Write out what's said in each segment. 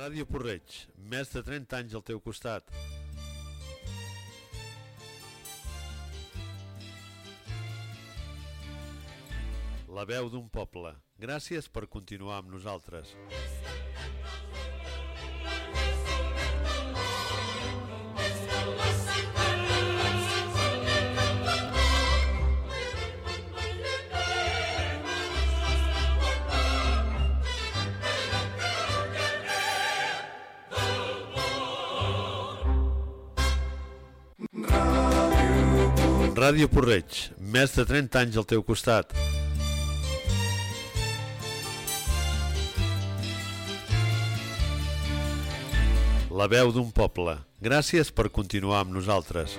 Ràdio Porreig, més de 30 anys al teu costat. La veu d'un poble. Gràcies per continuar amb nosaltres. Ràdio Porreig, més de 30 anys al teu costat. La veu d'un poble. Gràcies per continuar amb nosaltres.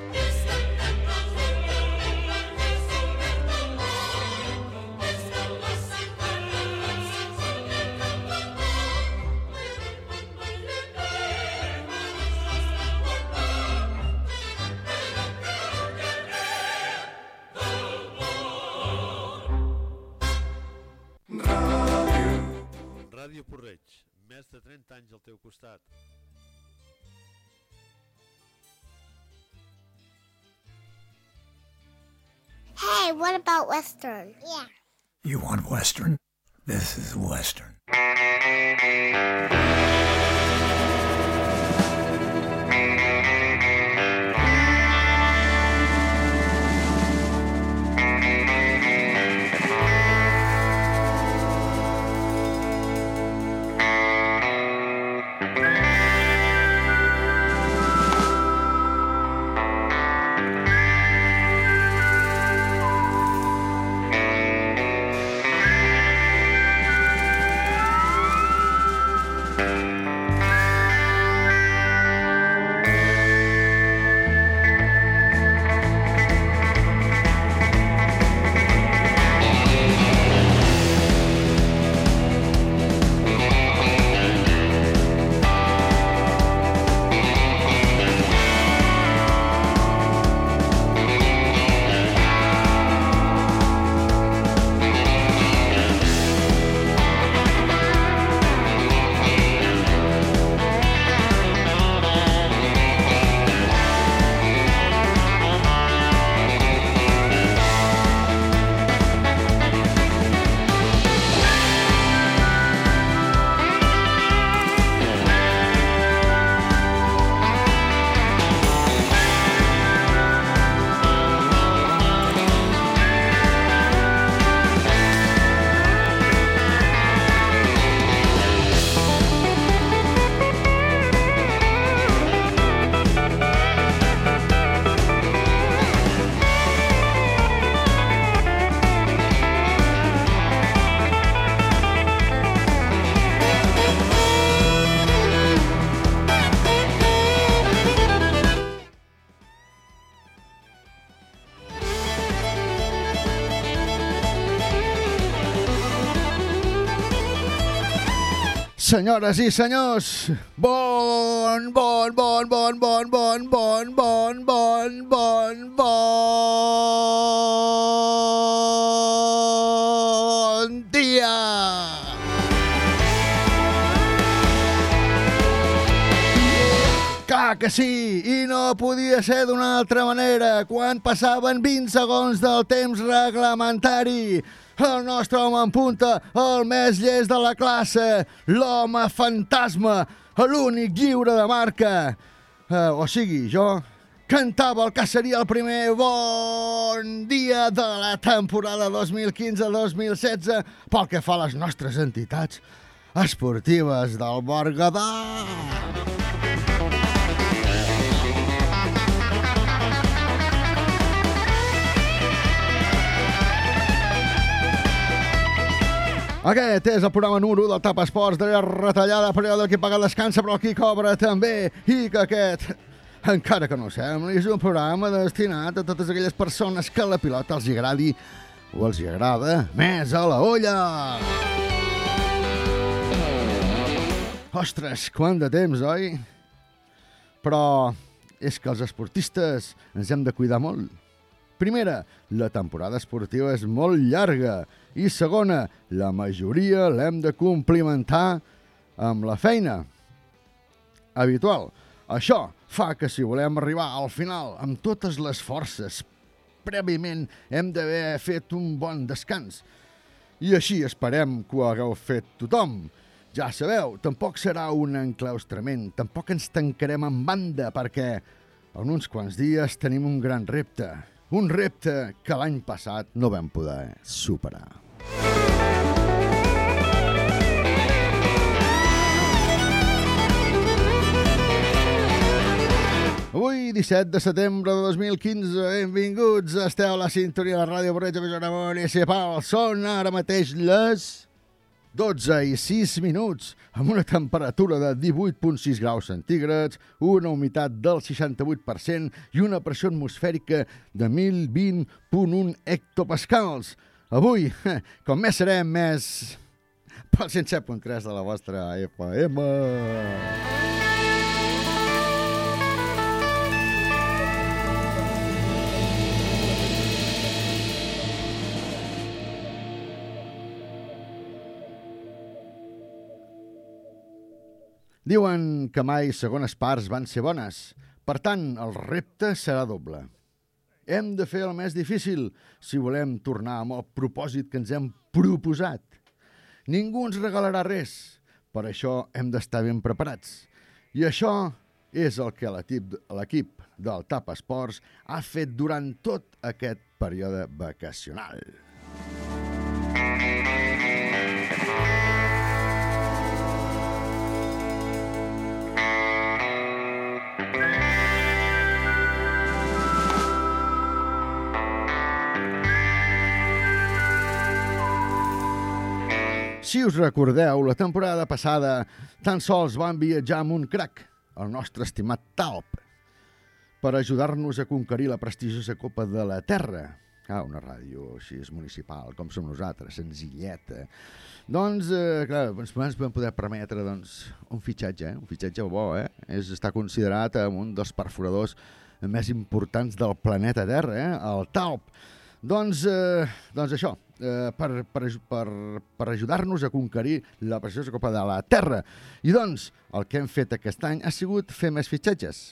Western? This is Western. Senyores i senyors, bon, bon, bon, bon, bon, bon, bon, bon, Clar que sí, i no podia ser d'una altra manera, quan passaven 20 segons del temps reglamentari. El nostre home en punta, el més llest de la classe, l'home fantasma, l'únic lliure de marca. Uh, o sigui, jo cantava el que seria el primer bon dia de la temporada 2015-2016 pel que fa a les nostres entitats esportives del Berguedà. Aquest és el programa número 1 del Tap Esports de la retallada, període qui paga descansa però qui cobra també i que aquest, encara que no ho sembli, és un programa destinat a totes aquelles persones que la pilota els agradi o els agrada més a la olla. Ostres, quant de temps, oi? Però és que els esportistes ens hem de cuidar molt. Primera, la temporada esportiva és molt llarga. I segona, la majoria l'hem de complimentar amb la feina. habitual. Això fa que si volem arribar al final amb totes les forces, prèviament hem d'haver fet un bon descans. I així esperem que ho hagueu fet tothom. Ja sabeu, tampoc serà un enclaustrament, tampoc ens tancarem en banda perquè en uns quants dies tenim un gran repte. Un repte que l'any passat no vam poder superar. Avui, 17 de setembre de 2015, benvinguts, esteu a la sintonia de la Ràdio Borreig de Besona Municipal. Són ara mateix les 12 i 6 minuts, amb una temperatura de 18.6 graus centígrads, una humitat del 68% i una pressió atmosfèrica de 1020.1 hectopascals. Avui, com més serem, més pel 107.3 de la vostra FM. Diuen que mai segones parts van ser bones. Per tant, el repte serà doble. Hem de fer el més difícil si volem tornar amb el propòsit que ens hem proposat. Ningú ens regalarà res. Per això hem d'estar ben preparats. I això és el que l'equip del TAP Esports ha fet durant tot aquest període vacacional. Si us recordeu, la temporada passada tan sols vam viatjar amb un crac, el nostre estimat Talp, per ajudar-nos a conquerir la prestigiosa Copa de la Terra. Ah, una ràdio així és municipal, com som nosaltres, senzilleta. Doncs, eh, clar, ens vam poder permetre doncs, un fitxatge, eh? un fitxatge bo, eh? És estar considerat un dels perforadors més importants del planeta Terra, eh? el Talp. Doncs, eh, doncs això, eh, per, per, per, per ajudar-nos a conquerir la preciosa Copa de la Terra. I doncs, el que hem fet aquest any ha sigut fer més fitxatges,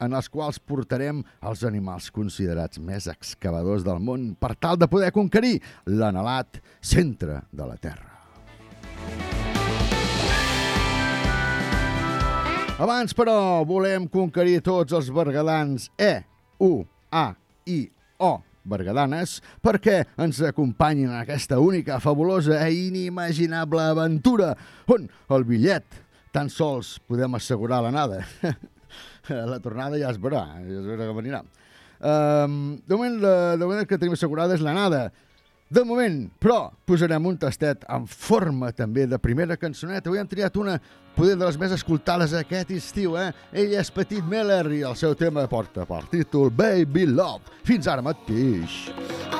en els quals portarem els animals considerats més excavadors del món per tal de poder conquerir l'anhelat centre de la Terra. Abans, però, volem conquerir tots els bergadans E, U, A, I, O, bergadanes, perquè ens acompanyin en aquesta única, fabulosa i inimaginable aventura, on el bitllet tan sols podem assegurar l'anada. la tornada ja es veurà, ja es veurà com anirà. Um, de, moment, la, de moment el que tenim assegurada és l'anada. De moment, però, posarem un tastet en forma també de primera cançoneta. Avui hem triat una, poder de les més escoltades aquest estiu, eh? Ell és Petit Miller i el seu tema porta per títol Baby Love. Fins ara mateix. on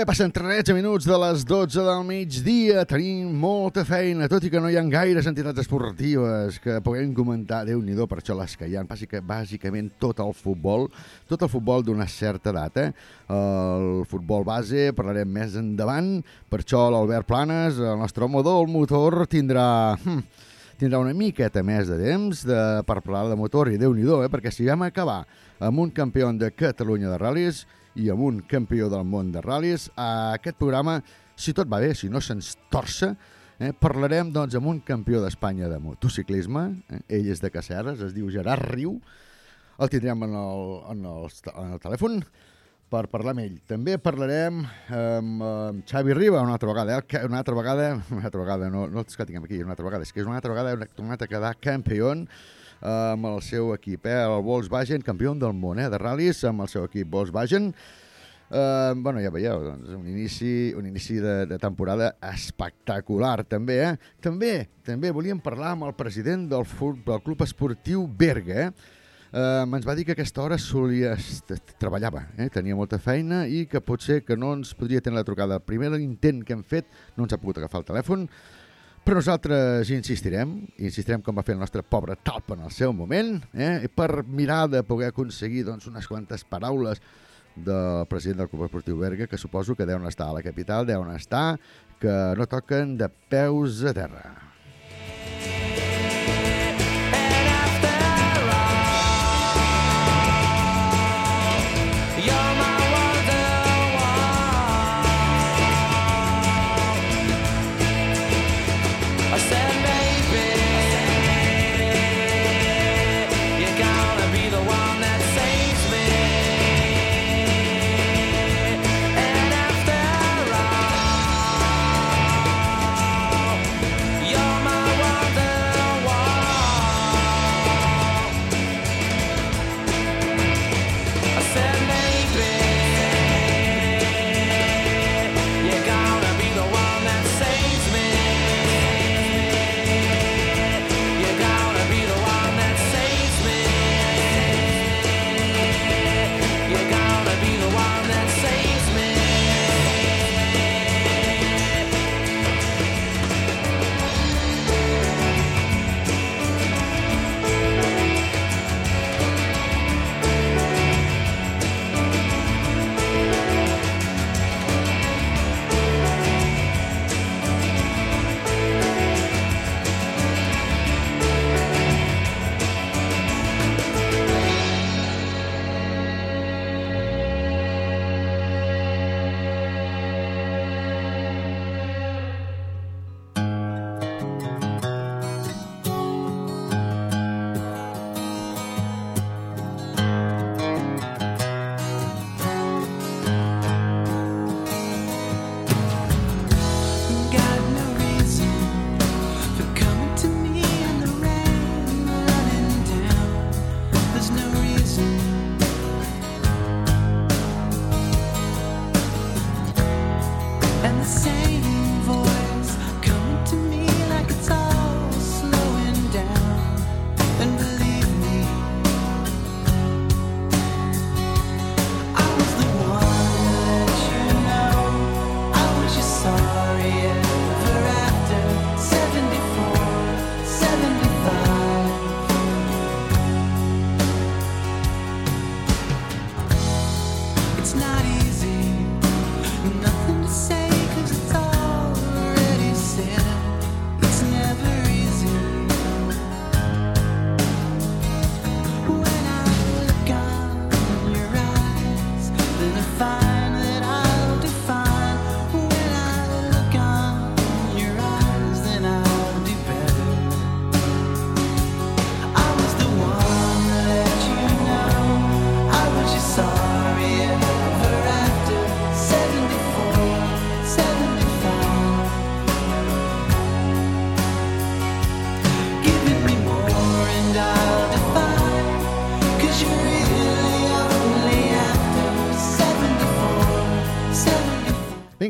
Bé, passen 13 minuts de les 12 del migdia. Tenim molta feina, tot i que no hi ha gaires entitats esportives que puguem comentar. déu nhi per això les que hi ha. Bàsica, bàsicament tot el futbol, tot el futbol d'una certa data. El futbol base parlarem més endavant. Per això l'Albert Planes, el nostre home del motor, tindrà... Hm, tindrà una miqueta més de temps de, per parlar de motor i déu nhi eh? perquè si vam acabar amb un campió de Catalunya de ral·lis i amb un campió del món de ral·lis, a aquest programa, si tot va bé, si no se'ns torça, eh, parlarem doncs, amb un campió d'Espanya de motociclisme, eh, ell és de Caceres, es diu Gerard Riu, el tindrem en el, en el, en el telèfon per parlar amb ell. També parlarem amb, amb Xavi Riba una altra vegada, eh? una altra vegada, una altra vegada, no, no és que tinguem aquí, una altra vegada, és que és una altra vegada ha tornat a quedar campió eh, amb el seu equip, eh? el Volkswagen, campió del món eh? de ral·lis amb el seu equip Volkswagen. Uh, bueno, ja veieu, doncs, un inici, un inici de, de temporada espectacular, també, eh? També, també volíem parlar amb el president del, del Club Esportiu Berga, eh? Uh, ens va dir que aquesta hora solia treballava, eh? tenia molta feina i que potser que no ens podria tenir la trucada. El primer intent que hem fet no ens ha pogut agafar el telèfon, però nosaltres insistirem, insistirem com va fer el nostre pobre Talp en el seu moment, eh? per mirar de poder aconseguir doncs, unes quantes paraules del president del Club Esportiu Berga, que suposo que deuen estar a la capital, deuen estar, que no toquen de peus a terra.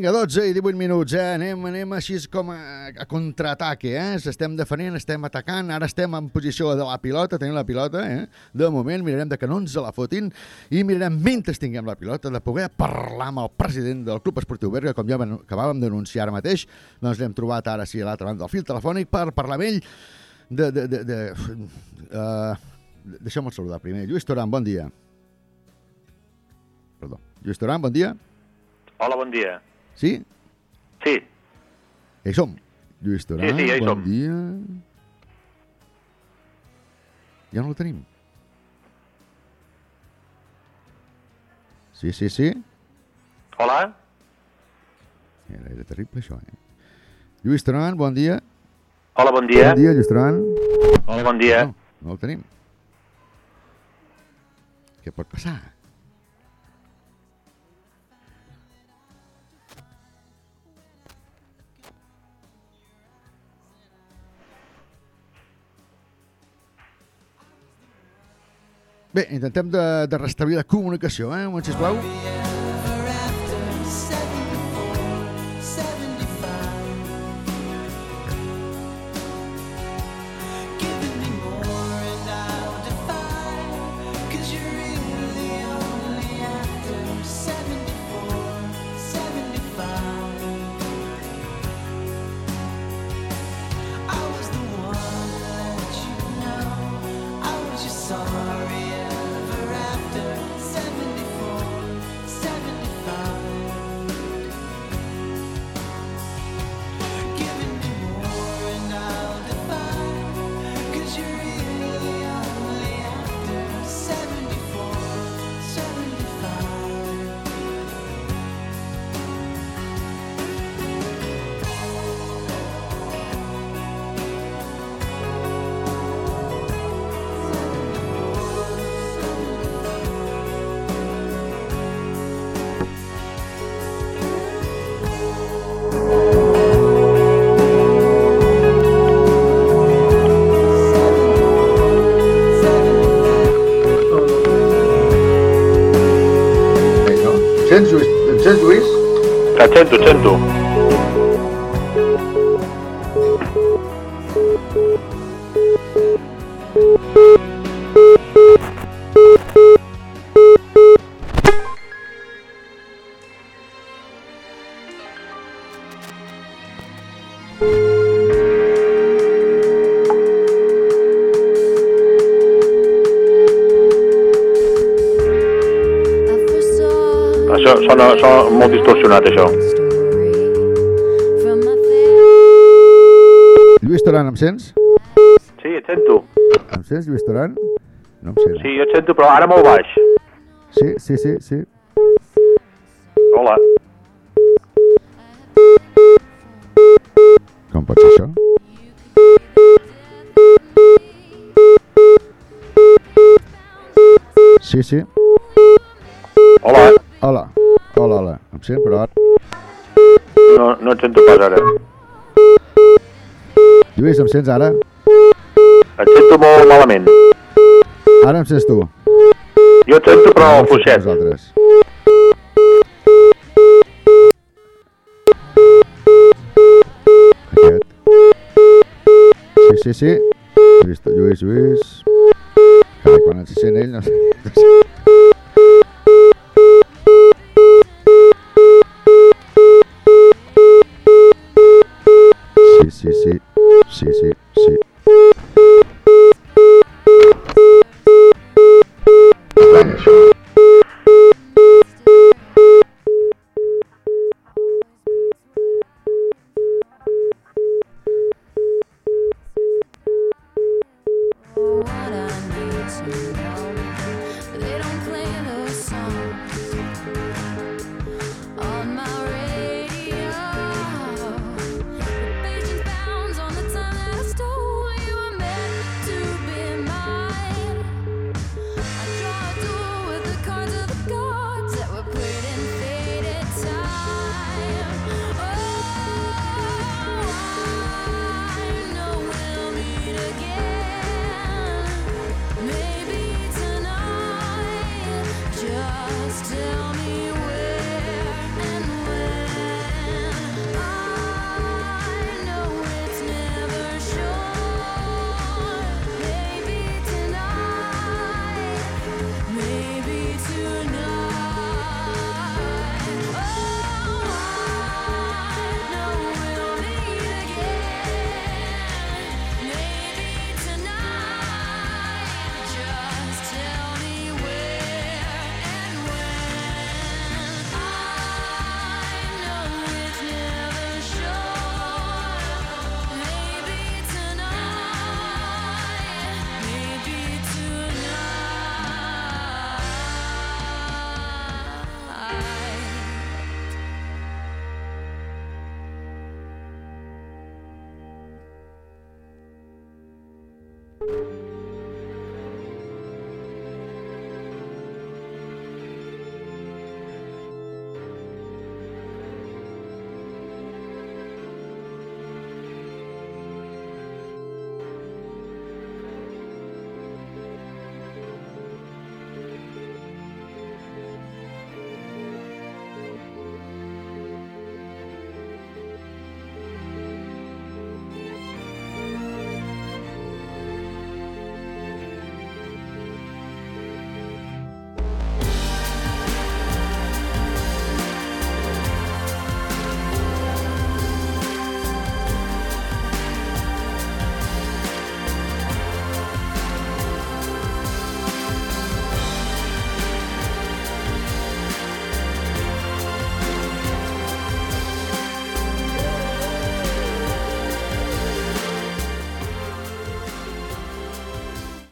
Vinga, 12 i 18 minuts, eh? Anem, anem així com a, a contraataque, eh? Estem defenent, estem atacant, ara estem en posició de la pilota, tenim la pilota, eh? De moment mirarem de que no ens la fotin i mirarem, mentre tinguem la pilota, de poder parlar amb el president del Club Esportiu Berga, com ja acabàvem d'anunciar ara mateix, doncs l'hem trobat ara sí a l'altra banda del fil telefònic per parlar amb ell de... de, de, de uh, Deixem-me saludar primer. Lluís Toran, bon dia. Perdó. Lluís Toran, bon dia. Hola, bon dia. Sí? Sí, Ja hi som. Lluís Torà, Sí, sí, ja bon som. dia. Ja no el tenim. Sí, sí, sí. hola. Era, era terrible això, eh? Lluís Toran, bon dia. Hola, bon dia. Bon dia, Lluís Toran. Hola, bon dia. No, no el tenim. Què pot passar? Bé, intentem de, de restablir la comunicació, eh? Un moment, sisplau. Bé, 800. Ah, sono, sono molto distorsionate ciò. Toran, em sents? Sí, et sento. Em sents, Lluís Toran? No em sent. Sí, jo et sento, però ara molt baix. Sí, sí, sí, sí. Sents ara? Et sento molt malament. Ara em sents tu. Jo et sento, però sents fluixet. Vosaltres. Aquest. Sí, sí, sí. Lluís, Lluís, Lluís. Quan ens sent ell, no sé. No sé.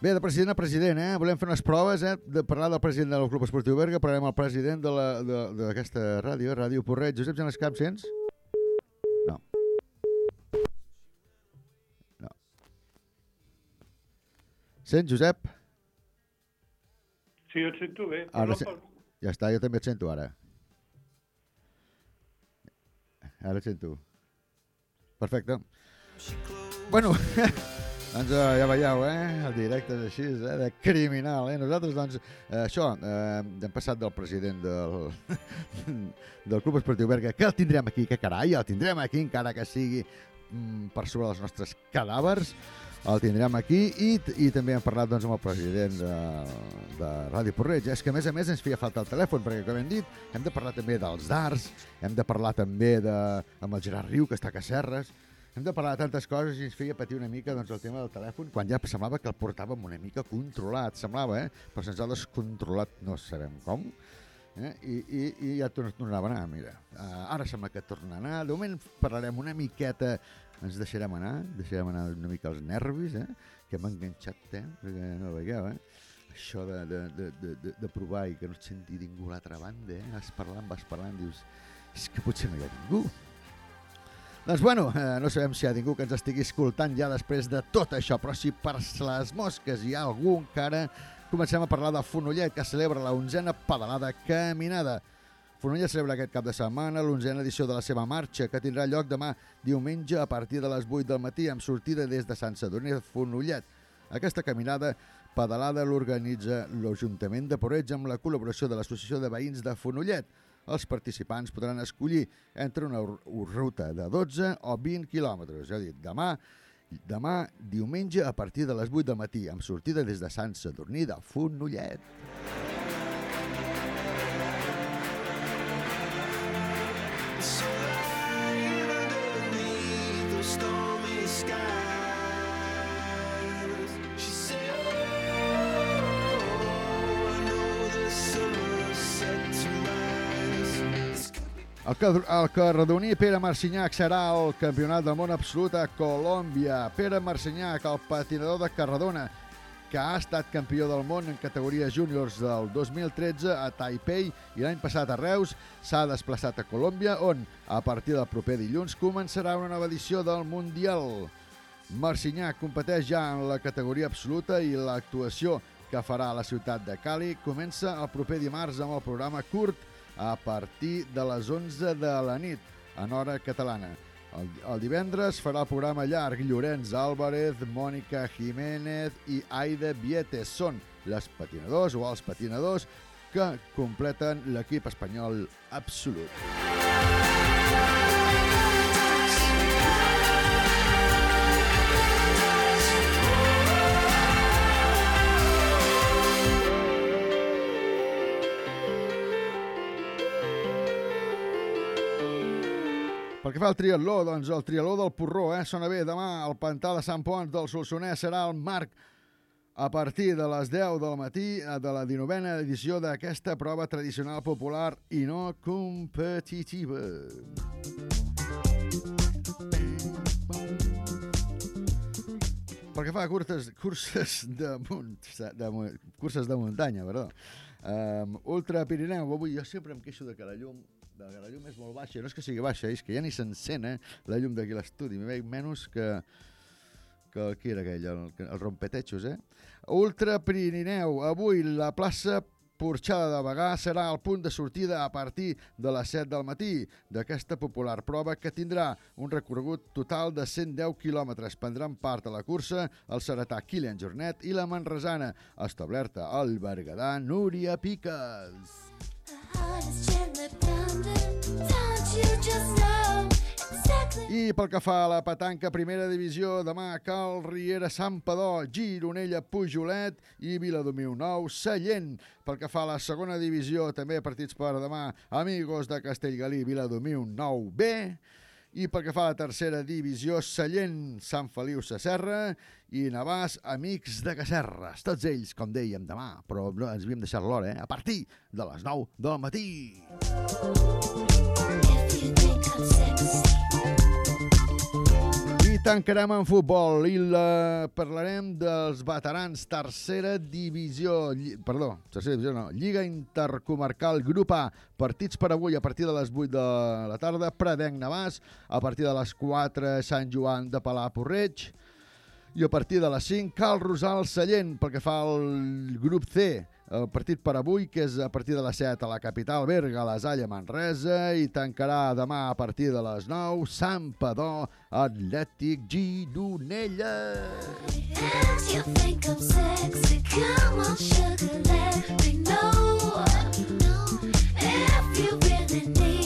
Bé, de president a president, eh? Volem fer unes proves, eh? De parlar del president del Club Esportiu Berga, parlarem el president de la- de- d'aquesta ràdio, Ràdio Porret. Josep Genescamp, sents? No. No. Sents, Josep? Sí, jo et sento bé. Ara pel- Ja està, jo també et sento ara. Ara et sento. Perfecte. Bueno, doncs eh, ja veieu, eh? El directe és així, eh? De criminal, eh? Nosaltres, doncs, eh, això, eh, hem passat del president del, del Club Esportiu Berga, que el tindrem aquí, que carai, el tindrem aquí, encara que sigui mm, per sobre dels nostres cadàvers, el tindrem aquí i, i també hem parlat doncs, amb el president de, de Ràdio Porreig. És que a més a més ens feia falta el telèfon perquè com hem dit hem de parlar també dels darts, hem de parlar també de, amb el Gerard Riu que està a Cacerres, hem de parlar de tantes coses i ens feia patir una mica doncs, el tema del telèfon quan ja semblava que el portàvem una mica controlat, semblava, eh? però se'ns ha descontrolat no sabem com eh? I, i, i ja tor- tornava a anar, mira. Uh, ara sembla que torna a anar. De moment parlarem una miqueta, ens deixarem anar, deixarem anar una mica els nervis, eh? que hem enganxat, eh? perquè no veieu, eh? això de, de, de, de, de provar i que no et senti ningú a l'altra banda, eh? vas parlant, vas parlant, dius, és que potser no hi ha ningú. Doncs bueno, eh, no sabem si hi ha ningú que ens estigui escoltant ja després de tot això, però si per les mosques hi ha algú encara, comencem a parlar de Fonollet, que celebra la onzena pedalada caminada. Fonollet celebra aquest cap de setmana l'onzena edició de la seva marxa, que tindrà lloc demà diumenge a partir de les 8 del matí, amb sortida des de Sant Sadurní de Fonollet. Aquesta caminada pedalada l'organitza l'Ajuntament de Porreig amb la col·laboració de l'Associació de Veïns de Fonollet. Els participants podran escollir entre una ru- ruta de 12 o 20 quilòmetres. És a dir, demà, demà diumenge a partir de les 8 del matí, amb sortida des de Sant Sadurní de Fonollet. El, que, el carradoní Pere Marcinyac serà el campionat del món absolut a Colòmbia. Pere Marcinyac, el patinador de Carradona, que ha estat campió del món en categories júniors del 2013 a Taipei i l'any passat a Reus, s'ha desplaçat a Colòmbia, on, a partir del proper dilluns, començarà una nova edició del Mundial. Marcinyac competeix ja en la categoria absoluta i l'actuació que farà a la ciutat de Cali comença el proper dimarts amb el programa curt a partir de les 11 de la nit, en hora catalana. El, el divendres farà el programa llarg Llorenç Álvarez, Mònica Jiménez i Aida Vietes. Són les patinadors o els patinadors que completen l'equip espanyol absolut. Pel que fa al triatló, doncs el triatló del Porró, eh? Sona bé, demà al Pantà de Sant Pons del Solsonès serà el marc a partir de les 10 del matí eh, de la 19a edició d'aquesta prova tradicional popular i no competitiva. Pel que fa a curtes, curses de, de, mu- curses de muntanya, perdó. Um, Ultra Pirineu, avui jo sempre em queixo de que la llum de que la llum és molt baixa, no és que sigui baixa, és que ja ni s'encén eh, la llum d'aquí l'estudi, m'hi veig menys que, que qui era aquell, el, el rompetechos, eh? Ultra Pirineu, avui la plaça Porxada de Bagà serà el punt de sortida a partir de les 7 del matí d'aquesta popular prova que tindrà un recorregut total de 110 quilòmetres. Prendran part a la cursa el seretà Kilian Jornet i la manresana, establerta al Berguedà Núria Piques. I pel que fa a la petanca primera divisió, demà Cal Riera Sampador, Gironella Pujolet i Viladomiu Nou Sallent. Pel que fa a la segona divisió, també partits per demà, Amigos de Castellgalí, Viladomiu Nou B. I pel que fa a la tercera divisió, Sallent, Sant Feliu Sacerra i Navàs, Amics de Cacerres. Tots ells, com dèiem, demà, però no, ens havíem deixat l'hora, eh? a partir de les 9 del matí. Tancarem en futbol i la... parlarem dels veterans tercera divisió, lli... perdó, tercera divisió no, Lliga Intercomarcal Grup A, partits per avui a partir de les 8 de la tarda, Predenc Navàs, a partir de les 4 Sant Joan de Palà-Porreig, i a partir de les 5 Cal Rosal Sallent pel que fa al grup C el partit per avui, que és a partir de les 7 a la capital Berga, a la Zalla Manresa, i tancarà demà a partir de les 9 Sant Padó Atlètic Gironella. If you really need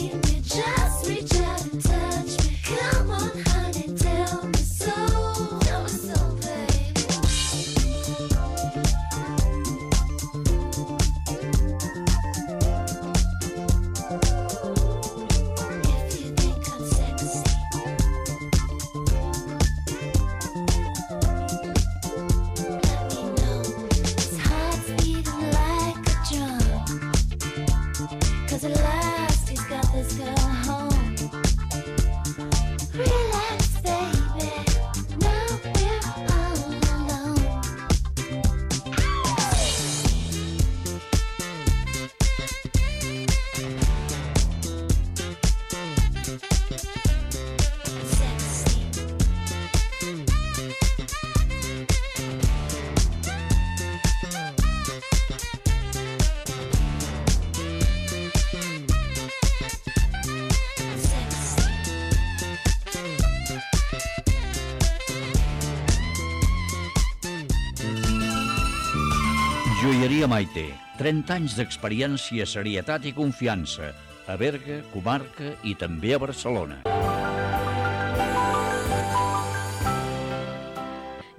Maite. 30 anys d'experiència, serietat i confiança. A Berga, comarca i també a Barcelona.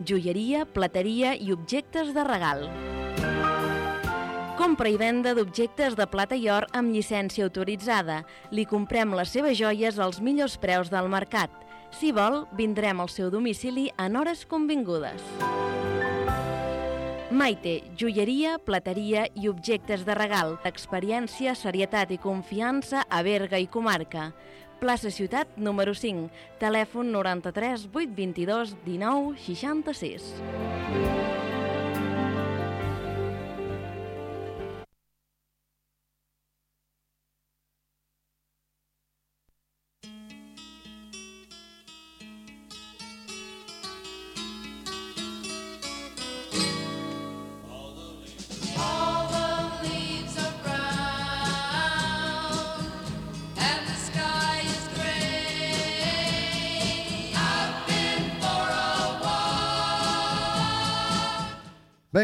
joieria, plateria i objectes de regal. Compra i venda d'objectes de plata i or amb llicència autoritzada. Li comprem les seves joies als millors preus del mercat. Si vol, vindrem al seu domicili en hores convingudes. Maite, joieria, plateria i objectes de regal. Experiència, serietat i confiança a Berga i comarca. Plaça Ciutat, número 5. Telèfon 93 822 19 66.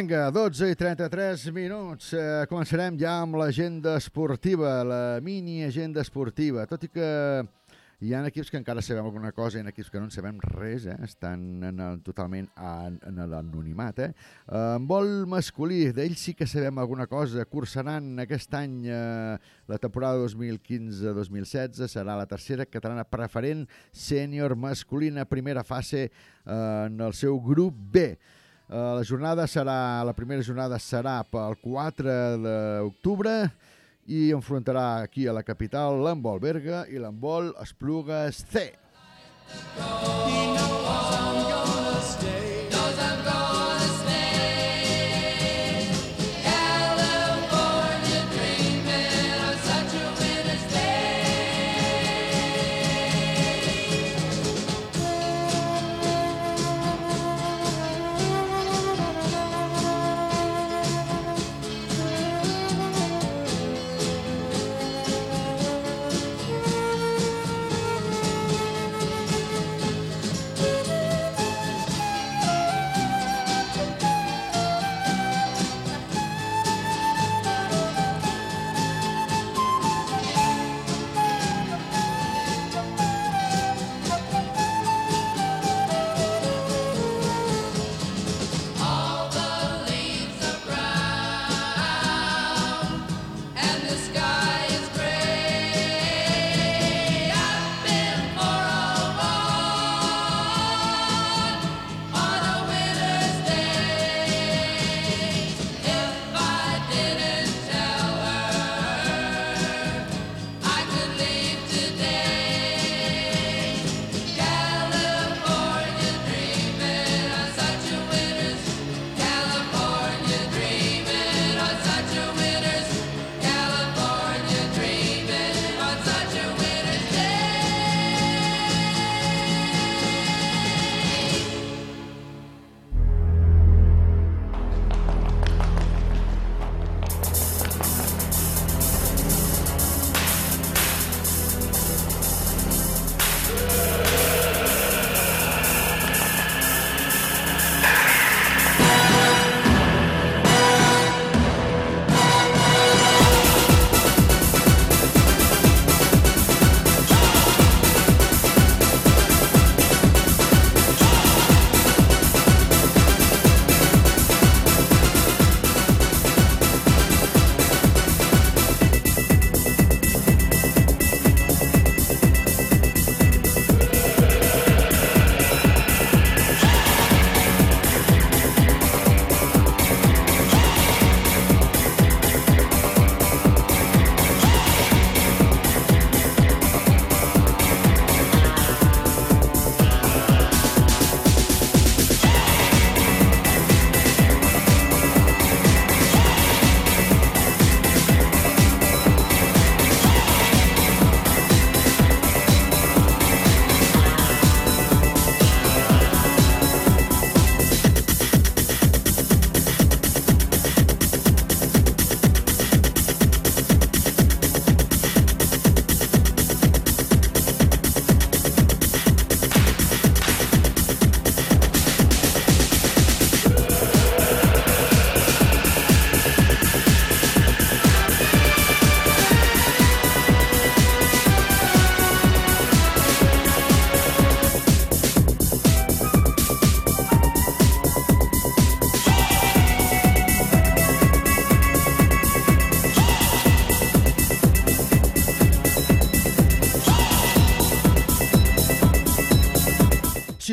Vinga, 12 i 33 minuts. Eh, començarem ja amb l'agenda esportiva, la mini agenda esportiva. Tot i que hi ha equips que encara sabem alguna cosa i equips que no en sabem res, eh? estan en el, totalment en, en l'anonimat. Eh, en vol masculí, d'ells sí que sabem alguna cosa. Cursaran aquest any eh, la temporada 2015-2016, serà la tercera catalana preferent sènior masculina, primera fase eh, en el seu grup B. Uh, la jornada serà, la primera jornada serà pel 4 d'octubre i enfrontarà aquí a la capital l'handbol Berga i l'handbol Esplugues C. Knows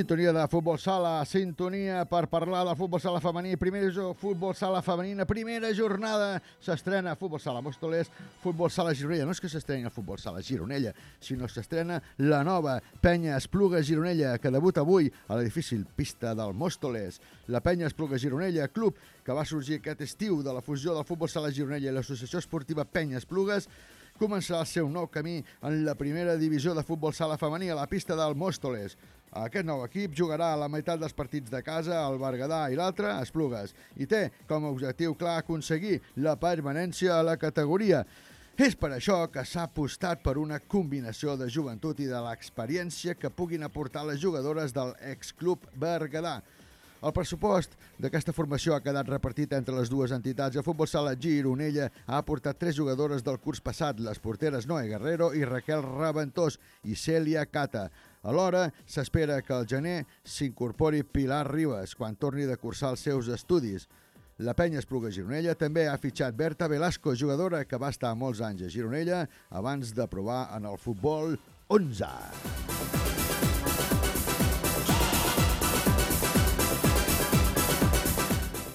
Sintonia de futbol sala, sintonia per parlar del futbol sala femení, primer divisió, futbol sala femenina, primera jornada, s'estrena futbol sala Mostolers, futbol sala Gironella, no és que s'estreni el futbol sala Gironella, sinó s'estrena la nova penya Espluga Gironella, que debuta avui a l'edifici pista del Mòstoles. La penya Espluga Gironella, club que va sorgir aquest estiu de la fusió del futbol sala Gironella i l'associació esportiva Penya Esplugues, començarà el seu nou camí en la primera divisió de futbol sala femení a la pista del Mòstoles. Aquest nou equip jugarà la meitat dels partits de casa, al Berguedà i l'altre, a Esplugues, i té com a objectiu clar aconseguir la permanència a la categoria. És per això que s'ha apostat per una combinació de joventut i de l'experiència que puguin aportar les jugadores del exclub Berguedà. El pressupost d'aquesta formació ha quedat repartit entre les dues entitats. El futbol sala Gironella ha aportat tres jugadores del curs passat, les porteres Noé Guerrero i Raquel Raventós i Cèlia Cata. Alhora, s'espera que al gener s'incorpori Pilar Ribas quan torni de cursar els seus estudis. La penya Espluga Gironella també ha fitxat Berta Velasco, jugadora que va estar molts anys a Gironella abans de provar en el futbol 11.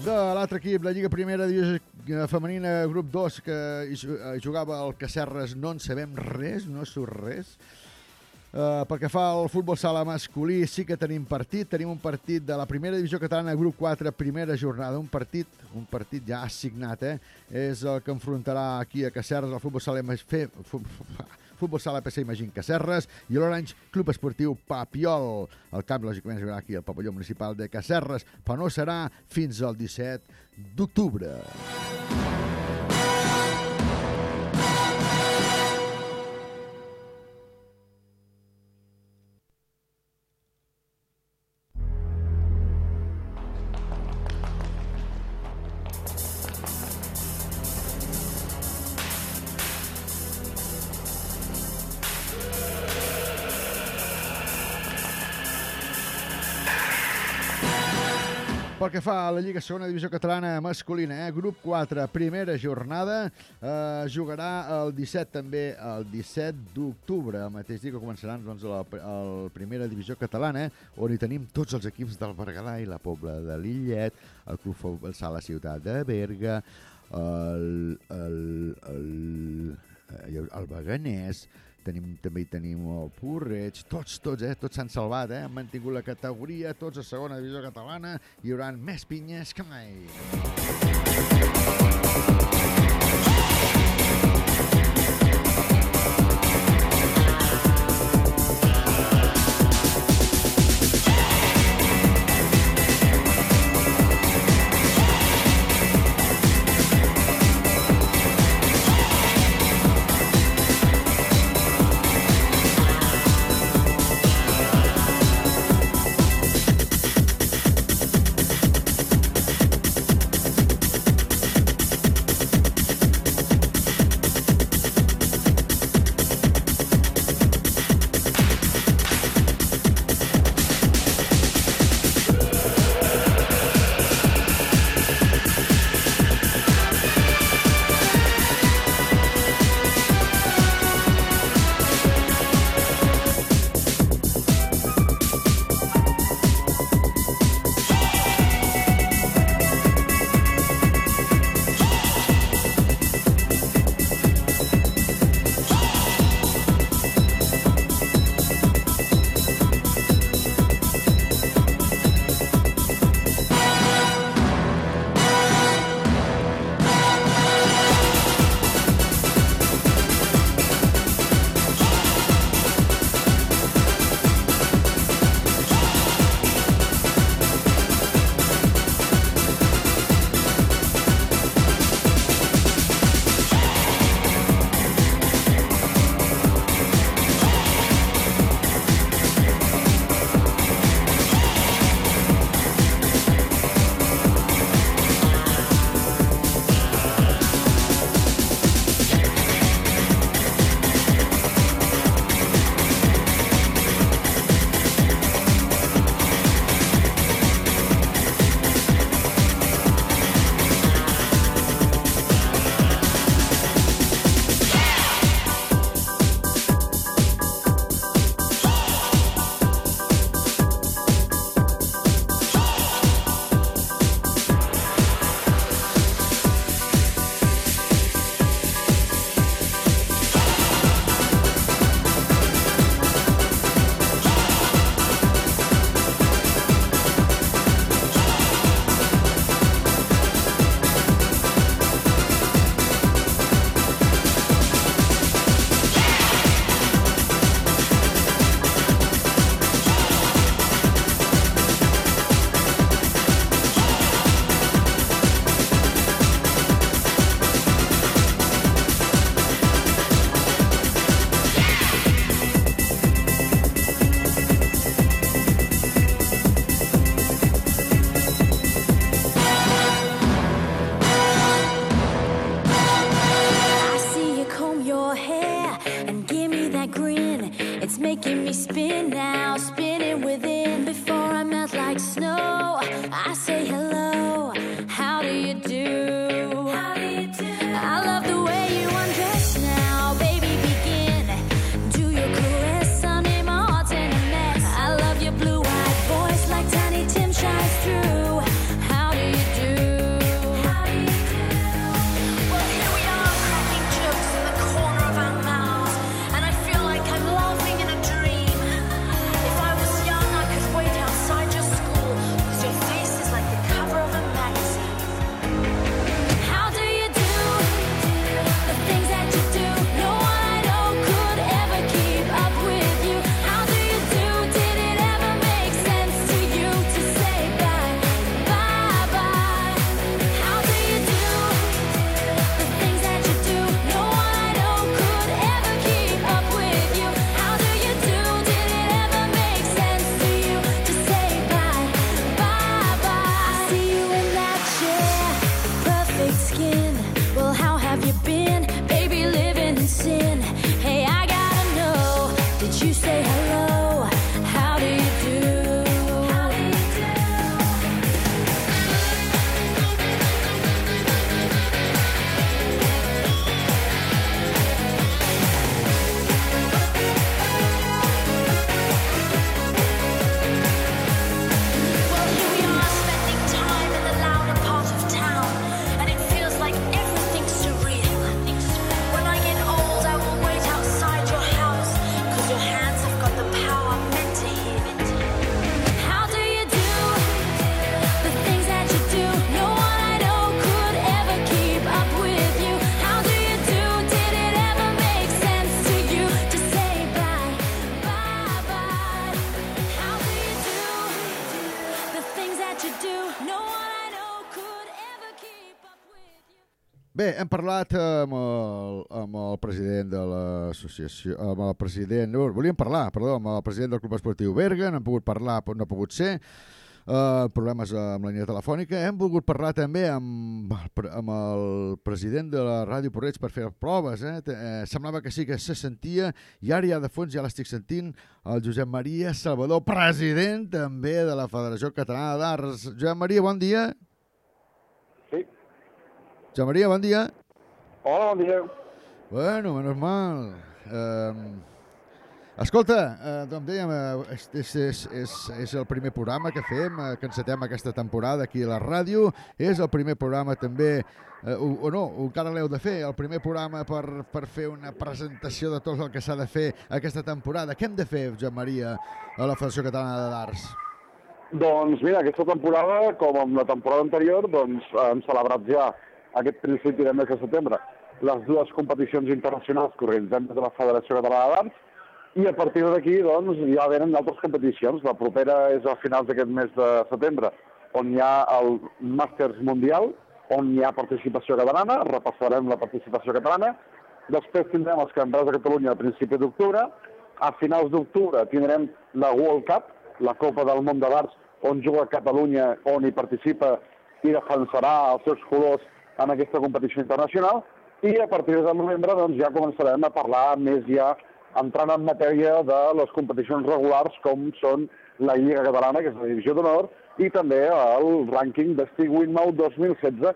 De l'altre equip, la Lliga Primera Divisió Femenina, grup 2, que hi jugava el Cacerres, no en sabem res, no surt res. Uh, pel que fa al futbol sala masculí, sí que tenim partit. Tenim un partit de la primera divisió catalana, grup 4, primera jornada. Un partit, un partit ja assignat, eh? És el que enfrontarà aquí a Cacerres el futbol sala fe, futbol sala PC Imagín Cacerres i l'Orange Club Esportiu Papiol. El camp, lògicament, es veurà aquí al pavelló municipal de Cacerres, però no serà fins al 17 d'octubre. Pel que fa a la Lliga Segona Divisió Catalana masculina, eh? grup 4, primera jornada, eh, jugarà el 17 també, el 17 d'octubre, el mateix dia que començaran doncs, la, la primera divisió catalana, eh? on hi tenim tots els equips del Berguedà i la Pobla de Lillet, el Club Futbol Sala Ciutat de Berga, el, el, el, el, el Beganès, tenim, també hi tenim el Porreig, tots, tots, eh? Tots s'han salvat, eh? Han mantingut la categoria, tots a segona divisió catalana, hi haurà més pinyes que mai. Bé, parlat amb el, amb el president de l'associació, amb el president, no, volíem parlar, perdó, amb el president del Club Esportiu Berga, no hem pogut parlar, però no ha pogut ser, uh, problemes amb la línia telefònica, hem volgut parlar també amb, amb el president de la Ràdio Porreig per fer proves, eh? Eh? semblava que sí que se sentia, i ara ja de fons ja l'estic sentint, el Josep Maria Salvador, president també de la Federació Catalana d'Arts. Josep Maria, bon dia. Sí. Josep Maria, bon dia. Hola, bon dia. Bueno, menos mal. Um, escolta, uh, com dèiem, uh, és, és, és, és, és el primer programa que fem, uh, que encetem aquesta temporada aquí a la ràdio. És el primer programa també, uh, o, o no, encara l'heu de fer, el primer programa per, per fer una presentació de tot el que s'ha de fer aquesta temporada. Què hem de fer, Josep Maria, a la Federació Catalana d'Arts? Doncs mira, aquesta temporada, com amb la temporada anterior, doncs hem celebrat ja aquest principi de mes de setembre les dues competicions internacionals organitzem des de la Federació Catalana d'Arts i a partir d'aquí doncs, ja venen altres competicions. La propera és a finals d'aquest mes de setembre, on hi ha el Màsters Mundial, on hi ha participació catalana, repassarem la participació catalana. Després tindrem els campionats de Catalunya a principi d'octubre. A finals d'octubre tindrem la World Cup, la Copa del Món de l'Arts, on juga Catalunya, on hi participa i defensarà els seus colors en aquesta competició internacional. I a partir de novembre doncs, ja començarem a parlar més ja entrant en matèria de les competicions regulars com són la Lliga Catalana, que és la divisió d'honor, i també el rànquing de Stig Winmau 2016,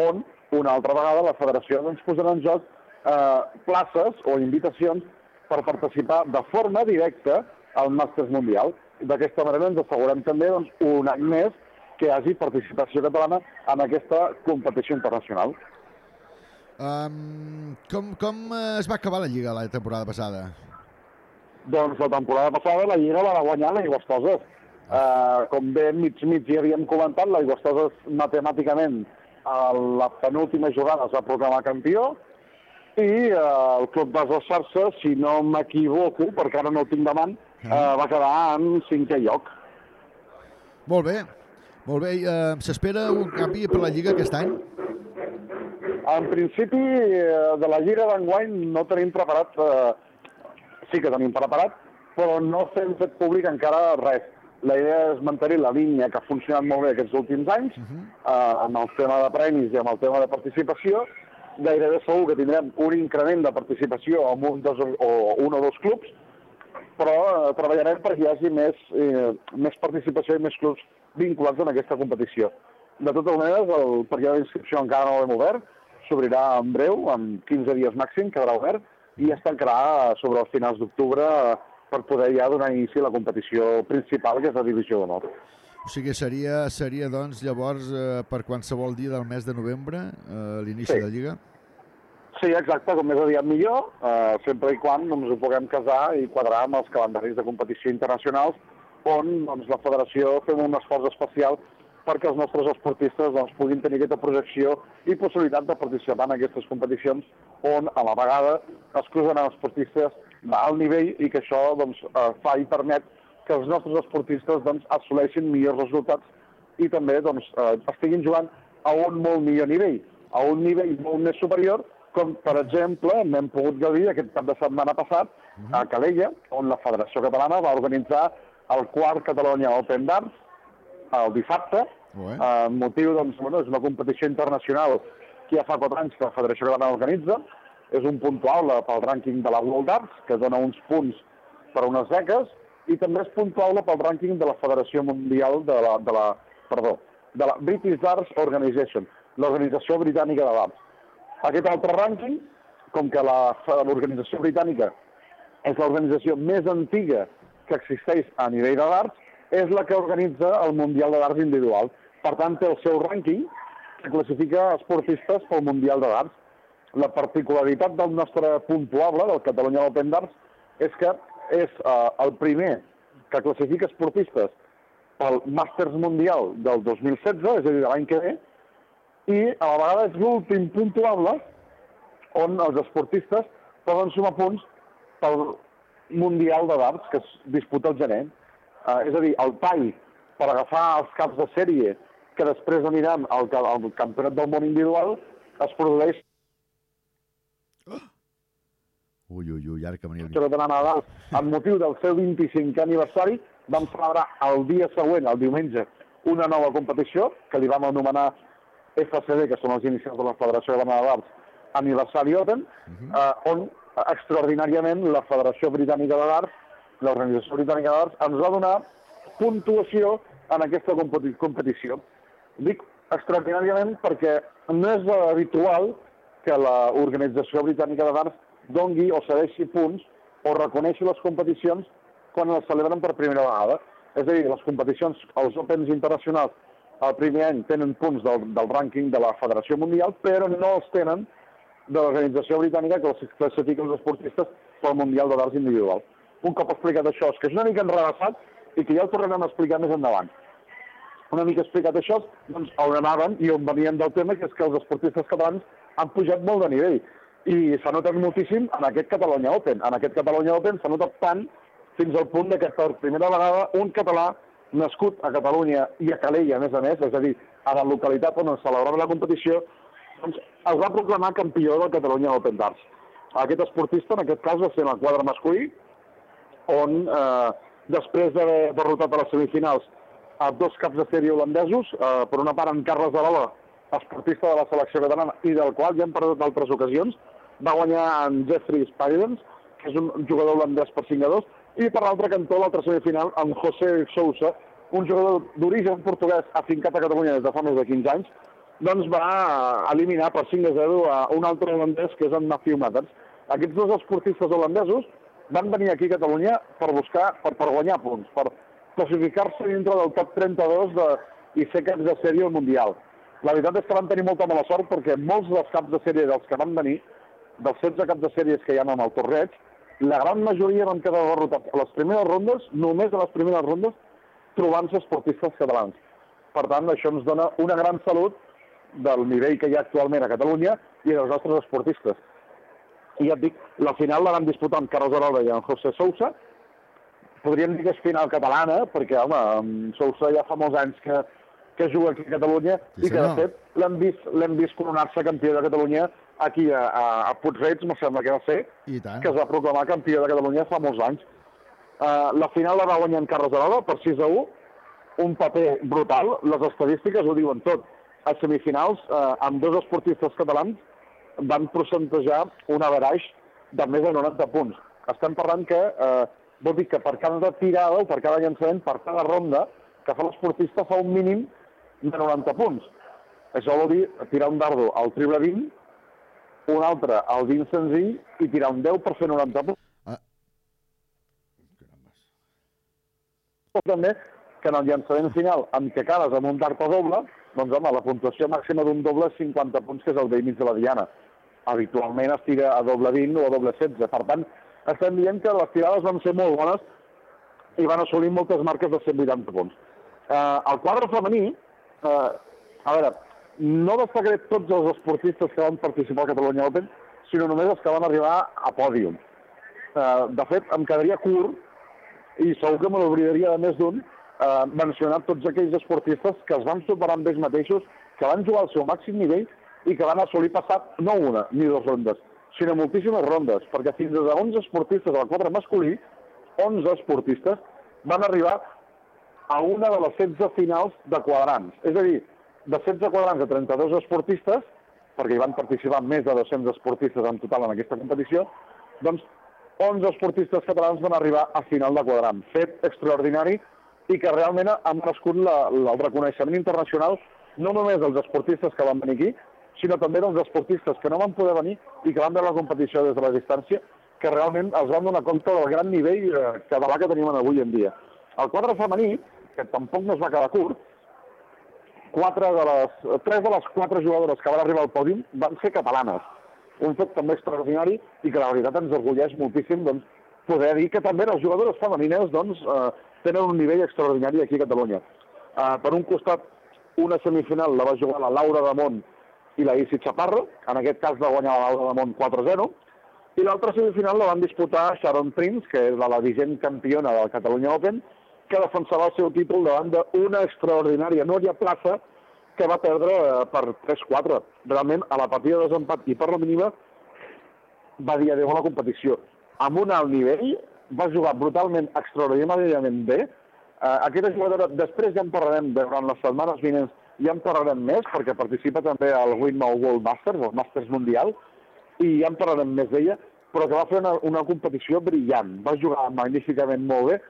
on una altra vegada la federació ens posarà en joc eh, places o invitacions per participar de forma directa al Màsters Mundial. D'aquesta manera ens assegurem també doncs, un any més que hi hagi participació catalana en aquesta competició internacional. Um, com, com eh, es va acabar la Lliga la temporada passada? Doncs la temporada passada la Lliga la va guanyar l'Aigüestoses. Uh, com bé mig mig hi havíem comentat, l'Aigüestoses matemàticament a la penúltima jugada es va proclamar campió i uh, el Club Bas Sarsa, si no m'equivoco, perquè ara no ho tinc davant, uh, va quedar en cinquè lloc. Molt bé, molt bé. Uh, S'espera un canvi per la Lliga aquest any? En principi, eh, de la Lliga d'enguany no tenim preparat, eh, sí que tenim preparat, però no s'hem fet públic encara res. La idea és mantenir la línia que ha funcionat molt bé aquests últims anys, uh -huh. eh, amb el tema de premis i amb el tema de participació. Gairebé segur que tindrem un increment de participació amb un, dos, o un o dos clubs, però eh, treballarem perquè hi hagi més, eh, més participació i més clubs vinculats en aquesta competició. De totes maneres, el període d'inscripció encara no l'hem obert, s'obrirà en breu, en 15 dies màxim, quedarà obert, i es tancarà sobre els finals d'octubre per poder ja donar inici a la competició principal, que és la divisió d'honor. O sigui, seria, seria doncs, llavors, eh, per qualsevol dia del mes de novembre, eh, l'inici Sí. de la Lliga? Sí, exacte, com més aviat millor, eh, sempre i quan doncs, ho puguem casar i quadrar amb els calendaris de competició internacionals, on doncs, la federació fem un esforç especial perquè els nostres esportistes doncs, puguin tenir aquesta projecció i possibilitat de participar en aquestes competicions on a la vegada es cruzen esportistes d'alt nivell i que això doncs, eh, fa i permet que els nostres esportistes doncs, assoleixin millors resultats i també doncs, eh, estiguin jugant a un molt millor nivell, a un nivell molt més superior, com per exemple n'hem pogut gaudir aquest cap de setmana passat a Calella, on la Federació Catalana va organitzar el quart Catalunya Open Darts el dissabte, Bé. eh, motiu, doncs, bueno, és una competició internacional que ja fa quatre anys que la Federació Catalana organitza, és un puntuable pel rànquing de la World Darts, que dona uns punts per unes beques, i també és puntuable pel rànquing de la Federació Mundial de la, de la, perdó, de la British Darts Organization, l'organització britànica de darts. Aquest altre rànquing, com que la- l'organització britànica és l'organització més antiga que existeix a nivell de darts, és la que organitza el Mundial de Darts individual. Per tant, té el seu rànquing que classifica esportistes pel Mundial de Darts. La particularitat del nostre puntuable, del Catalunya Open Darts, és que és eh, el primer que classifica esportistes pel Màsters Mundial del 2016, és a dir, de l'any que ve, i a la vegada és l'últim puntuable on els esportistes poden sumar punts pel Mundial de Darts que es disputa al gener. Uh, és a dir, el tall per agafar els caps de sèrie que després aniran al, al Campionat del Món individual es produeix Ui, ui, ui, ara que venia el... que de Nadal, amb motiu del seu 25è aniversari, vam celebrar el dia següent, el diumenge, una nova competició que li vam anomenar FCD, que són els inicials de la Federació de Nadals, Aniversari Open, eh, on eh, extraordinàriament la Federació Britànica de l'Art, l'Organització Britànica de l'Art, ens va donar puntuació en aquesta competi competició. Dic extraordinàriament perquè no és habitual que l'Organització Britànica de l'Art dongui o cedeixi punts o reconeixi les competicions quan les celebren per primera vegada. És a dir, les competicions, els Opens internacionals, el primer any tenen punts del, del rànquing de la Federació Mundial, però no els tenen de l'organització britànica que classifica els esportistes pel Mundial de d'Arts individual. Un cop explicat això, és que és una mica enredaçat i que ja ho tornarem a explicar més endavant. Una mica explicat això, doncs on anaven i on veníem del tema, que és que els esportistes catalans han pujat molt de nivell. I s'ha notat moltíssim en aquest Catalunya Open. En aquest Catalunya Open s'ha notat tant fins al punt de que per primera vegada un català nascut a Catalunya i a Calella, a més a més, és a dir, a la localitat on es celebrava la competició, doncs es va proclamar campió del Catalunya Open Darts. Aquest esportista, en aquest cas, va ser en el quadre masculí, on, eh, després d'haver derrotat a les semifinals a dos caps de sèrie holandesos, eh, per una part en Carles Arola, esportista de la selecció catalana i del qual ja hem perdut d'altres ocasions, va guanyar en Jeffrey Spidens, que és un jugador holandès per 5 a 2, i per l'altre cantó, l'altra semifinal, amb José Sousa, un jugador d'origen portuguès afincat a Catalunya des de fa més de 15 anys, doncs va eliminar per 5 a 0 a un altre holandès, que és en Matthew Matters. Aquests dos esportistes holandesos van venir aquí a Catalunya per buscar, per, per guanyar punts, per classificar-se dintre del top 32 de, i ser caps de sèrie al Mundial. La veritat és que van tenir molta mala sort perquè molts dels caps de sèrie dels que van venir, dels 16 caps de sèries que hi ha en el torneig, la gran majoria van quedar derrotats a les primeres rondes, només a les primeres rondes, trobant-se esportistes catalans. Per tant, això ens dona una gran salut del nivell que hi ha actualment a Catalunya i dels nostres esportistes. I ja et dic, la final la van disputar amb Carles Arola i en José Sousa. Podríem dir que és final catalana, perquè, home, Sousa ja fa molts anys que, que juga aquí a Catalunya Sí, i que, de fet, l'hem vist, vist coronar-se campió de Catalunya aquí a, a, a Puigreig, me sembla que va ser, que es va proclamar campió de Catalunya fa molts anys. Uh, la final la va guanyar en Carles Arola per 6 a 1, un paper brutal, les estadístiques ho diuen tot. A semifinals, uh, amb dos esportistes catalans, van percentejar un averaix de més de 90 punts. Estem parlant que uh, vol dir que per cada tirada o per cada llançament, per cada ronda que fa l'esportista fa un mínim de 90 punts. Això vol dir tirar un dardo al triple 20, un altre al 20 senzill i tirar un 10 per fer 90 punts. també que en el llançament final, amb què acabes amb un dart doble, doncs home, la puntuació màxima d'un doble és 50 punts, que és el vell mig de la diana. Habitualment es tira a doble 20 o a doble 16. Per tant, estem dient que les tirades van ser molt bones i van assolir moltes marques de 180 punts. Eh, el quadre femení, eh, a veure, no destacaré tots els esportistes que van participar al Catalunya Open, sinó només els que van arribar a pòdium. Eh, de fet, em quedaria curt i segur que me n'oblidaria de més d'un, eh, mencionar tots aquells esportistes que es van superar amb ells mateixos, que van jugar al seu màxim nivell i que van assolir passar no una ni dues rondes, sinó moltíssimes rondes, perquè fins a 11 esportistes al quadre masculí, 11 esportistes, van arribar a una de les 16 finals de quadrants. És a dir, de 16 quadrants a 32 esportistes, perquè hi van participar més de 200 esportistes en total en aquesta competició, doncs 11 esportistes catalans van arribar a final de quadrant. Fet extraordinari i que realment ha merescut la, la, el reconeixement internacional no només dels esportistes que van venir aquí, sinó també dels esportistes que no van poder venir i que van veure la competició des de la distància, que realment els van donar compte del gran nivell eh, català que tenim avui en dia. El quadre femení, que tampoc no es va quedar curt, quatre de les, tres de les quatre jugadores que van arribar al pòdium van ser catalanes. Un fet també extraordinari i que la veritat ens orgulleix moltíssim doncs, poder dir que també les jugadores femenines doncs, eh, tenen un nivell extraordinari aquí a Catalunya. Eh, per un costat, una semifinal la va jugar la Laura Damont i la Isi Chaparro, en aquest cas va guanyar la Laura Damont 4-0, i l'altra semifinal la van disputar Sharon Prince, que és la vigent campiona del Catalunya Open, que defensava el seu títol davant d'una extraordinària Núria Plaza, que va perdre eh, per 3-4. Realment, a la partida de desempat i per la mínima, va dir adéu a la competició. Amb un alt nivell, va jugar brutalment, extraordinàriament bé. Eh, aquesta jugadora, després ja en parlarem durant les setmanes vinents, ja en parlarem més, perquè participa també al Winmau World Masters, el Masters Mundial, i ja en parlarem més d'ella, però que va fer una, una competició brillant. Va jugar magníficament molt bé,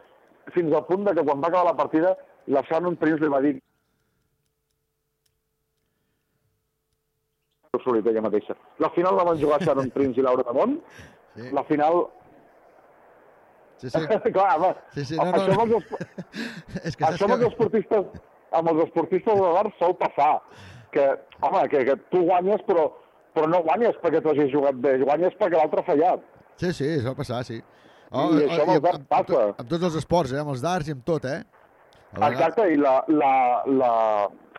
fins al punt de que quan va acabar la partida, la Shannon Prince li va dir solit ella mateixa. La final la van jugar Sharon Prince i Laura Damont. Sí. La final... Sí, sí. Clar, home, Sí, sí, no, no, això, no. Amb els, És que això amb els esportistes, amb els esportistes de l'art sol passar. Que, home, que, que tu guanyes, però, però no guanyes perquè tu hagis jugat bé, guanyes perquè l'altre ha fallat. Sí, sí, sol passar, sí. I això amb els darts passa. Amb, amb tots els esports, eh? amb els darts i amb tot, eh? Exacte, i la, la, la,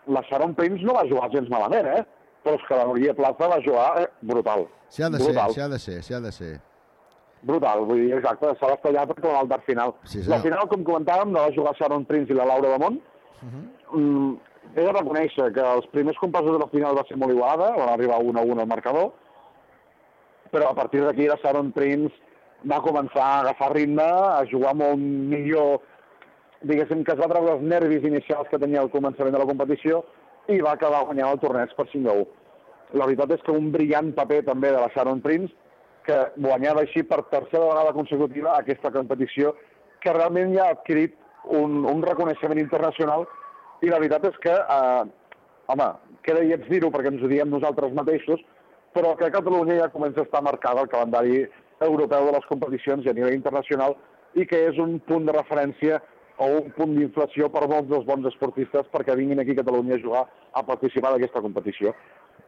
la Sharon Prince no va jugar gens malament, eh? Però és que la Núria Plaza va jugar eh, brutal. S'hi ha de ser, brutal. s'hi ha de ser, s'hi ha de ser. Brutal, vull dir, exacte, s'ha d'estallar per clavar el dart final. Sí, la final, com comentàvem, la va jugar Sharon Prince i la Laura Damont. Uh -huh. Mm, he de reconèixer que els primers compassos de la final va ser molt igualada, van arribar 1 a 1 al marcador, però a partir d'aquí la Sharon Prince va començar a agafar ritme, a jugar molt millor, diguéssim que es va treure els nervis inicials que tenia al començament de la competició i va acabar guanyant el torneig per 5 a 1. La veritat és que un brillant paper també de la Sharon Prince, que guanyava així per tercera vegada consecutiva aquesta competició, que realment ja ha adquirit un, un reconeixement internacional i la veritat és que, eh, home, queda lleig dir-ho perquè ens ho diem nosaltres mateixos, però que Catalunya ja comença a estar marcada el calendari europeu de les competicions i a nivell internacional i que és un punt de referència o un punt d'inflació per molts dels bons esportistes perquè vinguin aquí a Catalunya a jugar a participar d'aquesta competició.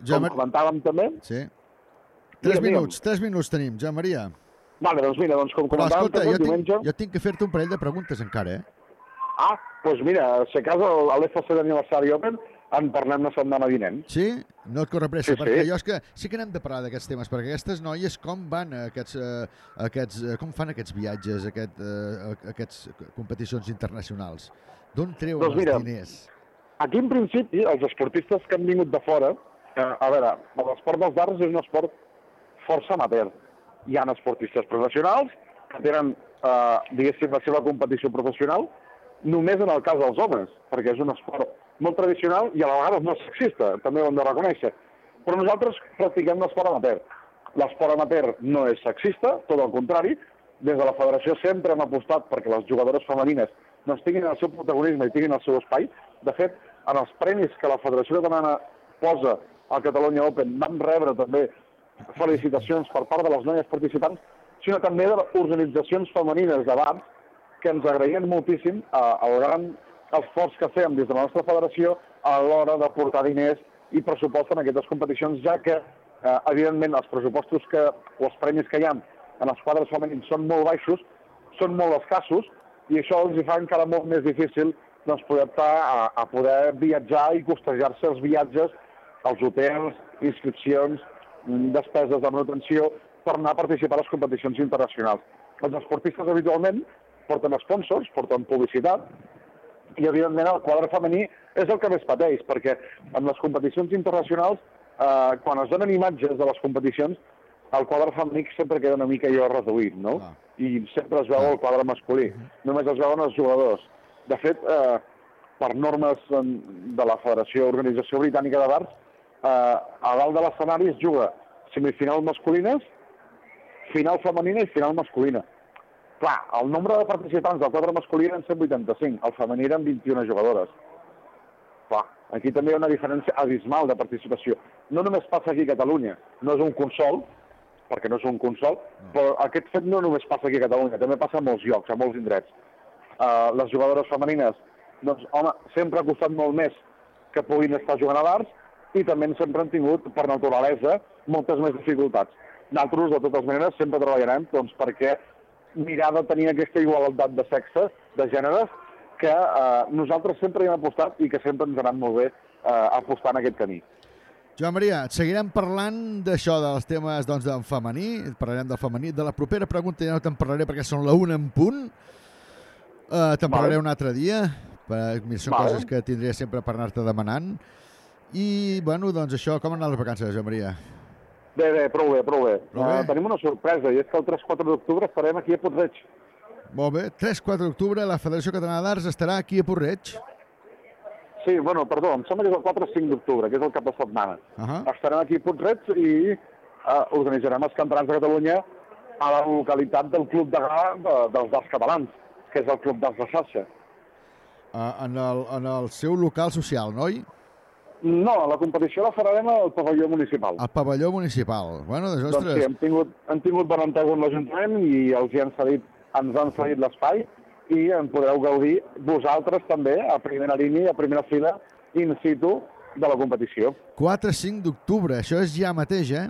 Jo, Com comentàvem també... Sí. Tres Digue'm, minuts, tres minuts tenim, Joan Maria. Vale, doncs mira, doncs com comentàvem escolta, jo el tinc, diumenge... jo tinc que fer-te un parell de preguntes encara, eh? Ah, doncs mira, si a cas a l'FC d'aniversari Open en parlem la setmana vinent. Sí? No et corre pressa, Sí, perquè sí. jo és que sí que n'hem de parlar d'aquests temes, perquè aquestes noies com van aquests, eh, aquests eh, com fan aquests viatges, aquest, eh, aquests competicions internacionals? D'on treuen Doncs els mira, diners? Aquí, en principi, els esportistes que han vingut de fora, eh, a veure, l'esport dels darts és un esport força amateur. Hi ha esportistes professionals que tenen, eh, diguéssim, la seva competició professional només en el cas dels homes, perquè és un esport molt tradicional i a la vegada no sexista, també ho hem de reconèixer. Però nosaltres practiquem l'esport amateur. L'esport amateur no és sexista, tot el contrari. Des de la federació sempre hem apostat perquè les jugadores femenines doncs, tinguin el seu protagonisme i tinguin el seu espai. De fet, en els premis que la Federació Catalana posa al Catalunya Open vam rebre també felicitacions per part de les noies participants, sinó també de les organitzacions femenines de bars que ens agraïen moltíssim eh, el gran esforç que fem des de la nostra federació a l'hora de portar diners i pressupost en aquestes competicions, ja que, eh, evidentment, els pressupostos que, o els premis que hi ha en els quadres femenins són molt baixos, són molt escassos, i això els fa encara molt més difícil doncs, poder optar a, a poder viatjar i costejar-se els viatges, els hotels, inscripcions, despeses de manutenció, per anar a participar a les competicions internacionals. Els esportistes habitualment porten sponsors, porten publicitat, i evidentment el quadre femení és el que més pateix, perquè en les competicions internacionals, eh, quan es donen imatges de les competicions, el quadre femení sempre queda una mica allò reduït, no? Ah. I sempre es veu el quadre masculí. Només es veuen els jugadors. De fet, eh, per normes de la Federació Organització Britànica de Darts, eh, a dalt de l'escenari es juga semifinal masculines, final femenina i final masculina. Clar, el nombre de participants del quadre masculí eren 185, el femení eren 21 jugadores. Clar, aquí també hi ha una diferència abismal de participació. No només passa aquí a Catalunya, no és un consol, perquè no és un consol, però aquest fet no només passa aquí a Catalunya, també passa a molts llocs, a molts indrets. Uh, les jugadores femenines, doncs, home, sempre ha costat molt més que puguin estar jugant a darts i també sempre han tingut, per naturalesa, moltes més dificultats. Nosaltres, de totes maneres, sempre treballarem doncs, perquè mirar de tenir aquesta igualtat de sexe, de gèneres, que eh, nosaltres sempre hi hem apostat i que sempre ens ha anat molt bé eh, apostar en aquest camí. Joan Maria, et seguirem parlant d'això, dels temes doncs, del femení, parlarem del femení. De la propera pregunta ja no te'n parlaré perquè són la una en punt. Uh, te'n Vale. parlaré un altre dia, perquè mira, són Vale. coses que tindria sempre per anar-te demanant. I, bueno, doncs això, com han anat les vacances, Joan Maria? Bé, bé, prou bé, prou bé. Prou bé? Uh, tenim una sorpresa, i és que el 3-4 d'octubre estarem aquí a Puig-reig. Molt bé, 3-4 d'octubre la Federació Catalana d'Arts estarà aquí a Porreig. Sí, bueno, perdó, em sembla que és el 4 o 5 d'octubre, que és el cap de setmana. Uh -huh. Estarem aquí a Puig-reig i uh, organitzarem els campionats de Catalunya a la localitat del Club de Gà de, dels Darts Catalans, que és el Club d'Arts de Xarxa. Uh, en, el, en el seu local social, no? No, la competició la farem al pavelló municipal. Al pavelló municipal. Bueno, doncs, Doncs sí, ostres, hem tingut, hem tingut bon entès amb l'Ajuntament i els hi han cedit, ens han cedit l'espai i en podreu gaudir vosaltres també, a primera línia i a primera fila, in situ de la competició. 4-5 d'octubre, això és ja mateix, eh?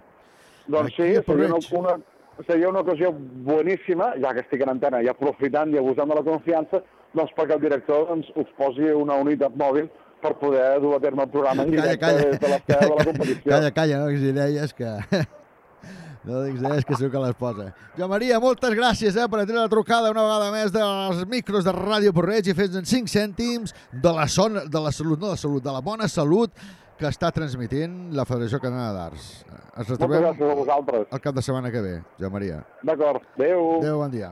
Doncs Aquí sí, seria una, una, seria una ocasió boníssima, ja que estic en antena i aprofitant i abusant de la confiança, doncs perquè el director doncs, us posi una unitat mòbil per poder dur a terme el programa en Calla, directe calla, des de seu de la competició. calla, calla, no diguis idees que... No diguis idees que segur que les posa. Joan Maria, moltes gràcies eh, per atendre la trucada una vegada més dels micros de Ràdio Porreig i fes en 5 cèntims de la, son, de la salut, no de la salut, de la bona salut que està transmitint la Federació Catalana d'Arts. Ens Moltes retrobem gràcies a vosaltres. el cap de setmana que ve, Joan Maria. D'acord, adéu. Adéu, bon dia.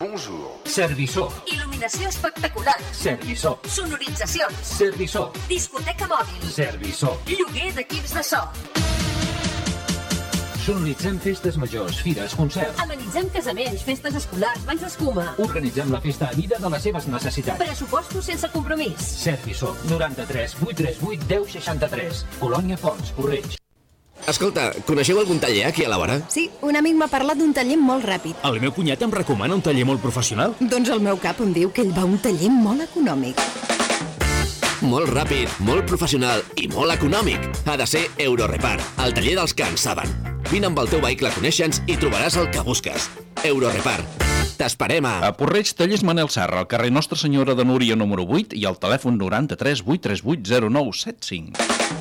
Bonjour. Serviçó. Il·luminació espectacular. Serviçó. Sonoritzacions. Serviçó. Discoteca mòbil. Serviçó. Lloguer d'equips de so. Sonoritzem festes majors, fires, concerts. Amenitzem casaments, festes escolars, banys d'escuma. Organitzem la festa a mida de les seves necessitats. Pressupostos sense compromís. Serviçó. 93 838 1063. Colònia Fons, Correig. Escolta, coneixeu algun taller aquí a la vora? Sí, un amic m'ha parlat d'un taller molt ràpid. El meu cunyat em recomana un taller molt professional. Doncs el meu cap em diu que ell va a un taller molt econòmic. Molt ràpid, molt professional i molt econòmic. Ha de ser Eurorepar, el taller dels que en saben. Vine amb el teu vehicle a conèixer-nos i trobaràs el que busques. Eurorepar. T'esperem a... A Porreig, tallers Manel Serra, al carrer Nostra Senyora de Núria número 8 i al telèfon 93 838 0975.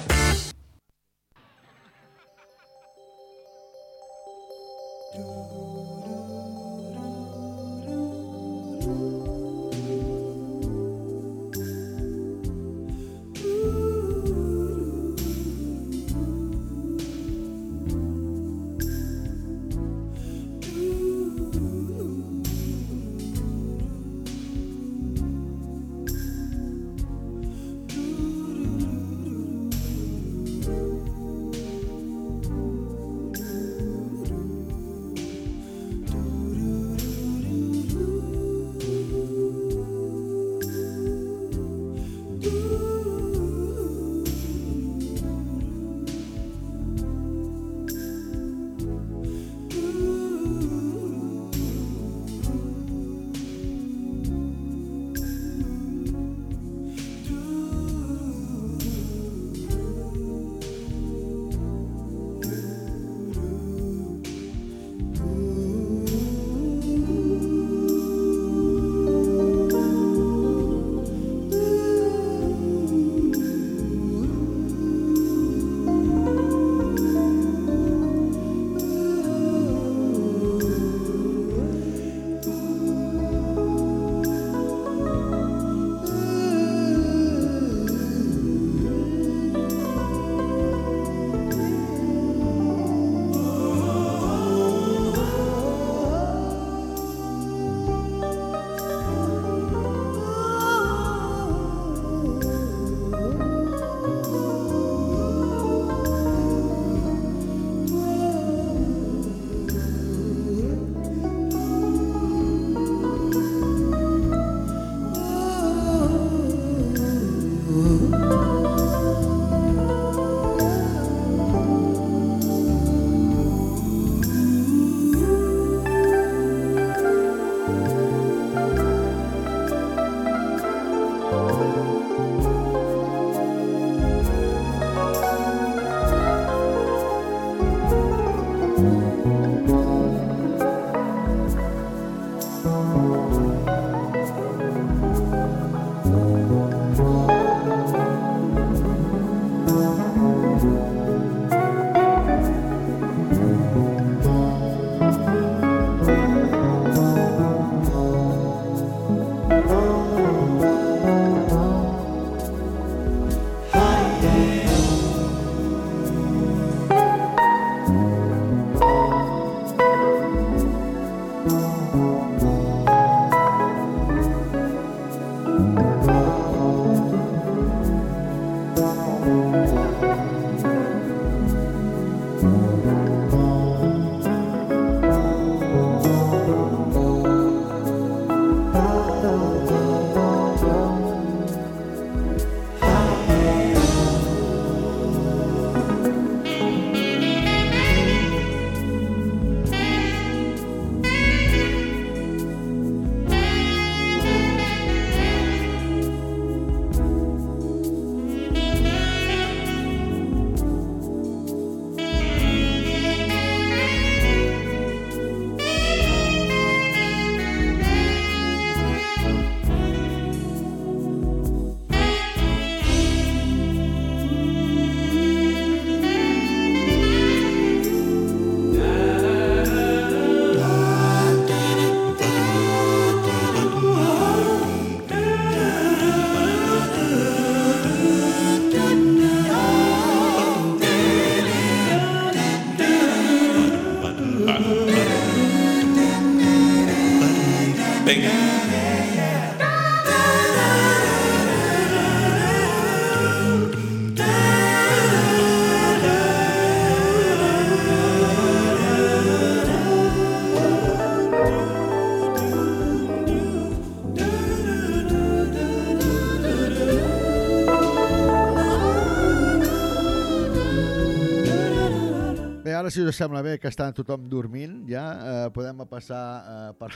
Ara si us sembla bé que està tothom dormint, ja eh, podem passar eh, per,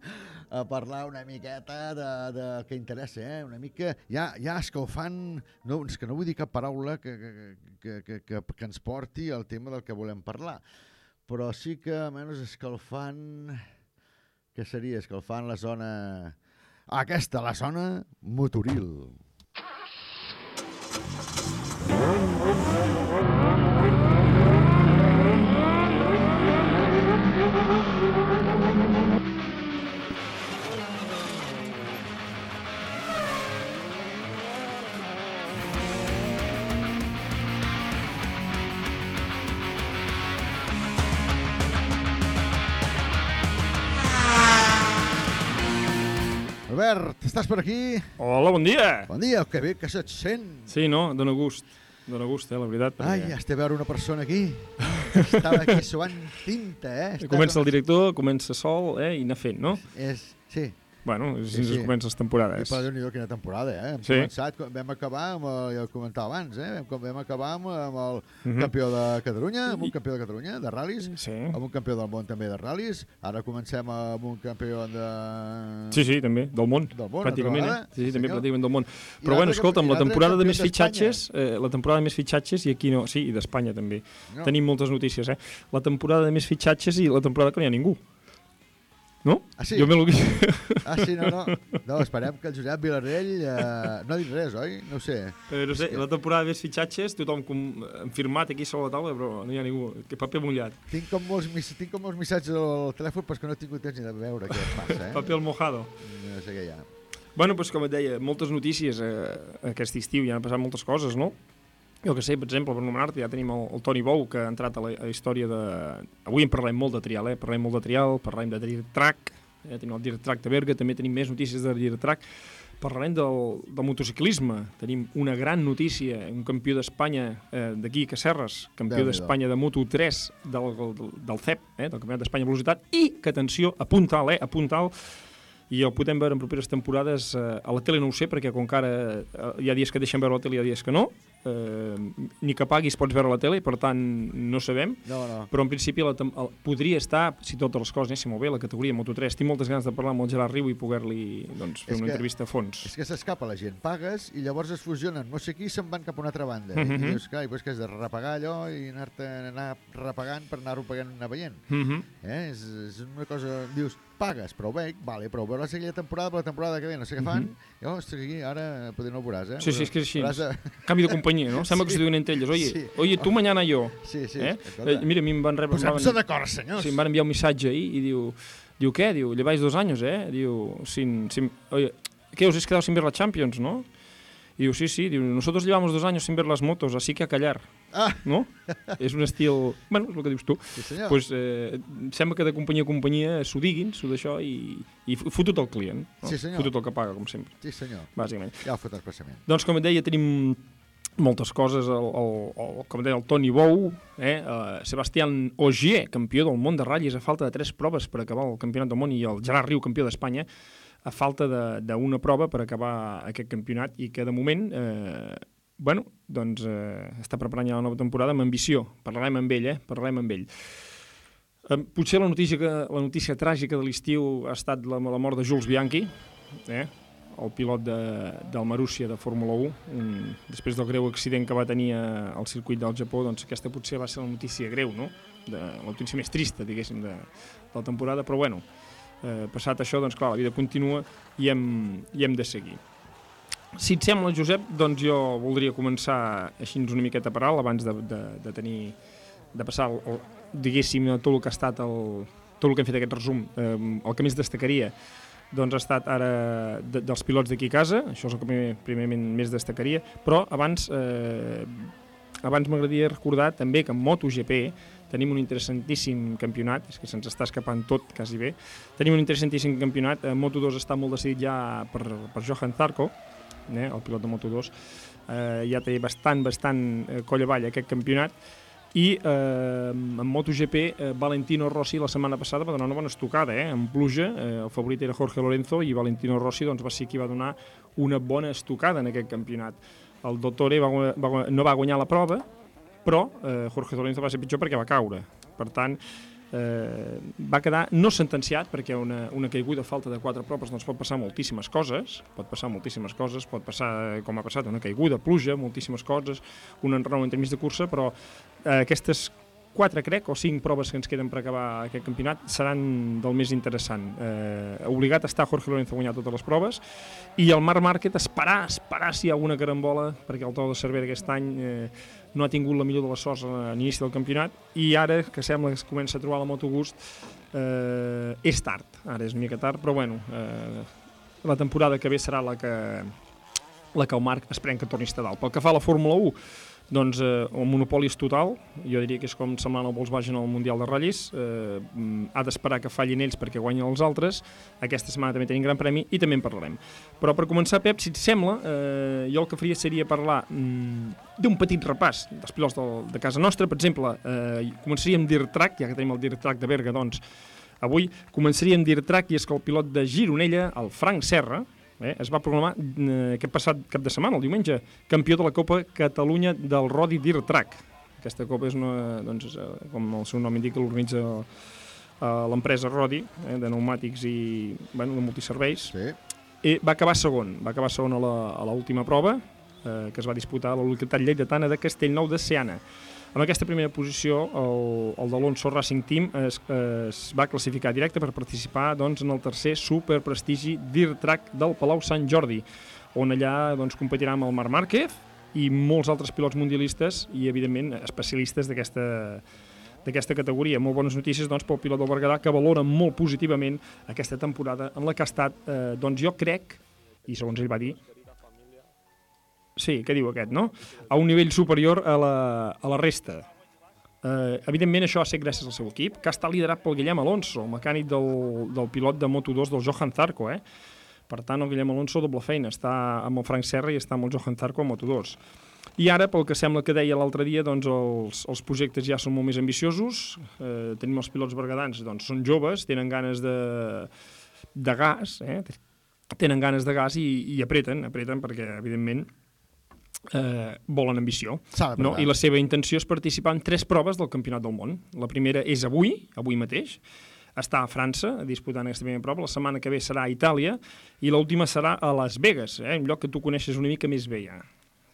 a parlar una miqueta de, de que interessa, eh? una mica ja, ja escalfant, no, és que no vull dir cap paraula que, que, que, que, que, ens porti al tema del que volem parlar, però sí que almenys escalfant, què seria? Escalfant la zona... Aquesta, la zona motoril. Albert, estàs per aquí? Hola, bon dia. Bon dia, que bé que se't sent. Sí, no? Dóna gust. Dóna gust, eh, la veritat. Ai, ja estic a veure una persona aquí. Estava aquí suant tinta, eh? Estava- Comença el director, comença sol, eh, i anar fent, no? És, sí. Bueno, així sí, sí. comença les temporades. I per déu nhi quina temporada, eh? Hem Sí. començat, vam acabar amb, el, ja ho comentava abans, eh? Vam, vam acabar amb, amb el Mhm. campió de Catalunya, amb un campió de Catalunya, de ral·lis, sí. amb un campió del món també de ral·lis, ara comencem amb un campió de... Sí, sí, també, del món. Del món, pràcticament, eh? Sí, sí, també pràcticament del món. Però bueno, escolta'm, la temporada de més fitxatges, eh, la temporada de més fitxatges, i aquí no, sí, i d'Espanya també. No. Tenim moltes notícies, eh? La temporada de més fitxatges i la temporada que no hi ha ningú. No? Ah, sí? Jo me l'ho Ah, sí, no, no. No, esperem que el Josep Vilarell eh, no ha dit res, oi? No sé. Eh, no sé, la temporada de fitxatges, tothom com, hem firmat aquí sobre la taula, però no hi ha ningú. Que paper mullat. Tinc com molts, mis- tinc com molts missatges al telèfon, però que no he tingut temps ni de veure què passa, eh? Paper al mojado. No sé què hi ha. Bueno, doncs com et deia, moltes notícies eh, aquest estiu, ja han passat moltes coses, no? Jo que sé, per exemple, per anomenar-te, ja tenim el, el Toni Bou, que ha entrat a la, a la història de... Avui en parlem molt de trial, eh? Parlem molt de trial, parlem de Dirt Track, eh? tenim el Dirt Track de Berga, també tenim més notícies de Dirt Track. Parlarem del, del motociclisme. Tenim una gran notícia, un campió d'Espanya eh, d'aquí, a Cacerres, campió d'Espanya de Moto3 del, del, del CEP, eh, del Campionat d'Espanya de Velocitat, i que, atenció, a puntal, eh, a puntal, i el podem veure en properes temporades eh, a la tele no ho sé, perquè com que ara eh, hi ha dies que deixen veure la tele i hi ha dies que no, eh, ni que paguis pots veure la tele, per tant no sabem, No, no. però en principi la, el, podria estar, si totes les coses anessin molt bé, la categoria Moto3. Tinc moltes ganes de parlar amb el Gerard Riu i poder-li doncs, fer És una que- entrevista a fons. És que s'escapa la gent, pagues i llavors es fusionen no sé qui se'n van cap a una altra banda. Mhm. I dius, clar, i pues, que has de repagar allò i anar-te anar repagant per anar-ho pagant anar veient. Mhm. eh? és, és una cosa... Dius, pagues, però bé, vale, però veuràs aquella temporada, però la temporada que ve no sé què fan, Mhm. i ostres, aquí ara potser no ho veuràs, eh? Sí, sí, és que és així. De- Canvi de companyia, no? Sembla que Sí. s'ho diuen entre elles. Oye, Sí. oye, tu mañana yo. Sí, sí, Eh? Eh, mira, a mi em van rebre... em Posem-se d'acord, senyors. Sí, em van enviar un missatge ahir i diu... Diu, què? Diu, lleváis dos años, eh? Diu, sin... sin oye, ¿qué? Os habéis quedado sin ver la Champions, ¿no? Y diu, sí, sí, diu, nosotros llevamos dos años sin ver las motos, así que a callar. Ah. No? és un estil... Bueno, és el que dius tu. Sí, senyor. pues, eh, sembla que de companyia a companyia s'ho diguin, s'ho d'això, i, i fotut el client. No? Sí, senyor. Fotut el que paga, com sempre. Sí, senyor. Bàsicament. Ja ho he fet expressament. Doncs, com et deia, tenim moltes coses. El, el, el, com deia, el Toni Bou, eh, uh, Sebastián Ogier, campió del món de ratllis, a falta de tres proves per acabar el campionat del món, i el Gerard Riu, campió d'Espanya, a falta d'una prova per acabar aquest campionat, i que de moment... Eh, bueno, doncs eh, està preparant ja la nova temporada amb ambició. Parlarem amb ell, eh? Parlarem amb ell. Eh, potser la notícia, que, la notícia tràgica de l'estiu ha estat la, la mort de Jules Bianchi, eh? El pilot de, del Marúcia de Fórmula 1. Un, després del greu accident que va tenir a- al circuit del Japó, doncs aquesta potser va ser la notícia greu, no? De, la notícia més trista, diguéssim, de, de la temporada, però bueno, eh, passat això, doncs clar, la vida continua i hem, i hem de seguir. Si et sembla, Josep, doncs jo voldria començar així una miqueta per alt abans de, de, de tenir de passar, el, el, diguéssim, tot el que ha estat el, tot el que hem fet aquest resum, eh, el que més destacaria doncs ha estat ara de, dels pilots d'aquí a casa, això és el que primer, primerament més destacaria, però abans eh, abans m'agradaria recordar també que en MotoGP tenim un interessantíssim campionat, és que se'ns està escapant tot, quasi bé. Tenim un interessantíssim campionat, eh, Moto2 està molt decidit ja per, per Johan Zarco, eh, el pilot de Moto2, eh, ja té bastant, bastant eh, coll avall aquest campionat, i eh, en MotoGP eh, Valentino Rossi la setmana passada va donar una bona estocada, eh, en pluja, eh, el favorit era Jorge Lorenzo i Valentino Rossi doncs, va ser qui va donar una bona estocada en aquest campionat. El Dottore va, va, no va guanyar la prova, però eh, Jorge Lorenzo va ser pitjor perquè va caure. Per tant, eh, va quedar no sentenciat perquè una, una caiguda falta de quatre proves doncs pot passar moltíssimes coses, pot passar moltíssimes coses, pot passar, eh, com ha passat, una caiguda, pluja, moltíssimes coses, un enraó entremig de cursa, però eh, aquestes quatre, crec, o cinc proves que ens queden per acabar aquest campionat seran del més interessant. Eh, obligat està Jorge Lorenzo a guanyar totes les proves i el Marc Márquez esperar, esperar si hi ha alguna carambola, perquè el to de Cervera aquest any eh, no ha tingut la millor de les sorts a l'inici del campionat i ara, que sembla que es comença a trobar la moto gust, eh, és tard, ara és una mica tard, però bueno, eh, la temporada que ve serà la que, la que el Marc esperem que torni a estar dalt. Pel que fa a la Fórmula 1, doncs eh, el monopoli és total, jo diria que és com semblant al Volkswagen al Mundial de Ratllis, eh, mm, ha d'esperar que fallin ells perquè guanyin els altres, aquesta setmana també tenim gran premi i també en parlarem. Però per començar, Pep, si et sembla, eh, jo el que faria seria parlar mm, d'un petit repàs dels pilots del, de casa nostra, per exemple, eh, començaríem amb Dirt Track, ja que tenim el Dirt Track de Berga, doncs, avui començaríem amb Track i és que el pilot de Gironella, el Frank Serra, eh, es va proclamar eh, aquest passat cap de setmana, el diumenge, campió de la Copa Catalunya del Rodi Dirt Track. Aquesta copa és una, doncs, eh, com el seu nom indica, l'organitza eh, l'empresa Rodi, eh, de pneumàtics i bueno, de multiserveis. Sí. I va acabar segon, va acabar segon a la- a l'última prova, eh, que es va disputar a la localitat lleidatana de Castellnou de Seana. Amb aquesta primera posició, el, el d'Alonso Racing Team es, es va classificar directe per participar doncs, en el tercer superprestigi Dirt Track del Palau Sant Jordi, on allà doncs, competirà amb el Marc Márquez i molts altres pilots mundialistes i, evidentment, especialistes d'aquesta d'aquesta categoria. Molt bones notícies doncs, pel pilot del Berguedà, que valora molt positivament aquesta temporada en la que ha estat, eh, doncs jo crec, i segons ell va dir, Sí, què diu aquest, no? A un nivell superior a la, a la resta. Eh, evidentment, això ha estat gràcies al seu equip, que està liderat pel Guillem Alonso, el mecànic del, del pilot de Moto2 del Johan Zarco, eh? Per tant, el Guillem Alonso doble feina, està amb el Frank Serra i està amb el Johan Zarco a Moto2. I ara, pel que sembla que deia l'altre dia, doncs els, els projectes ja són molt més ambiciosos, eh, tenim els pilots bergadans, doncs són joves, tenen ganes de, de gas, eh? tenen ganes de gas i, i apreten, apreten perquè, evidentment, eh, volen ambició. No? I la seva intenció és participar en tres proves del Campionat del Món. La primera és avui, avui mateix, està a França disputant aquesta primera prova, la setmana que ve serà a Itàlia i l'última serà a Las Vegas, eh? un lloc que tu coneixes una mica més bé ja.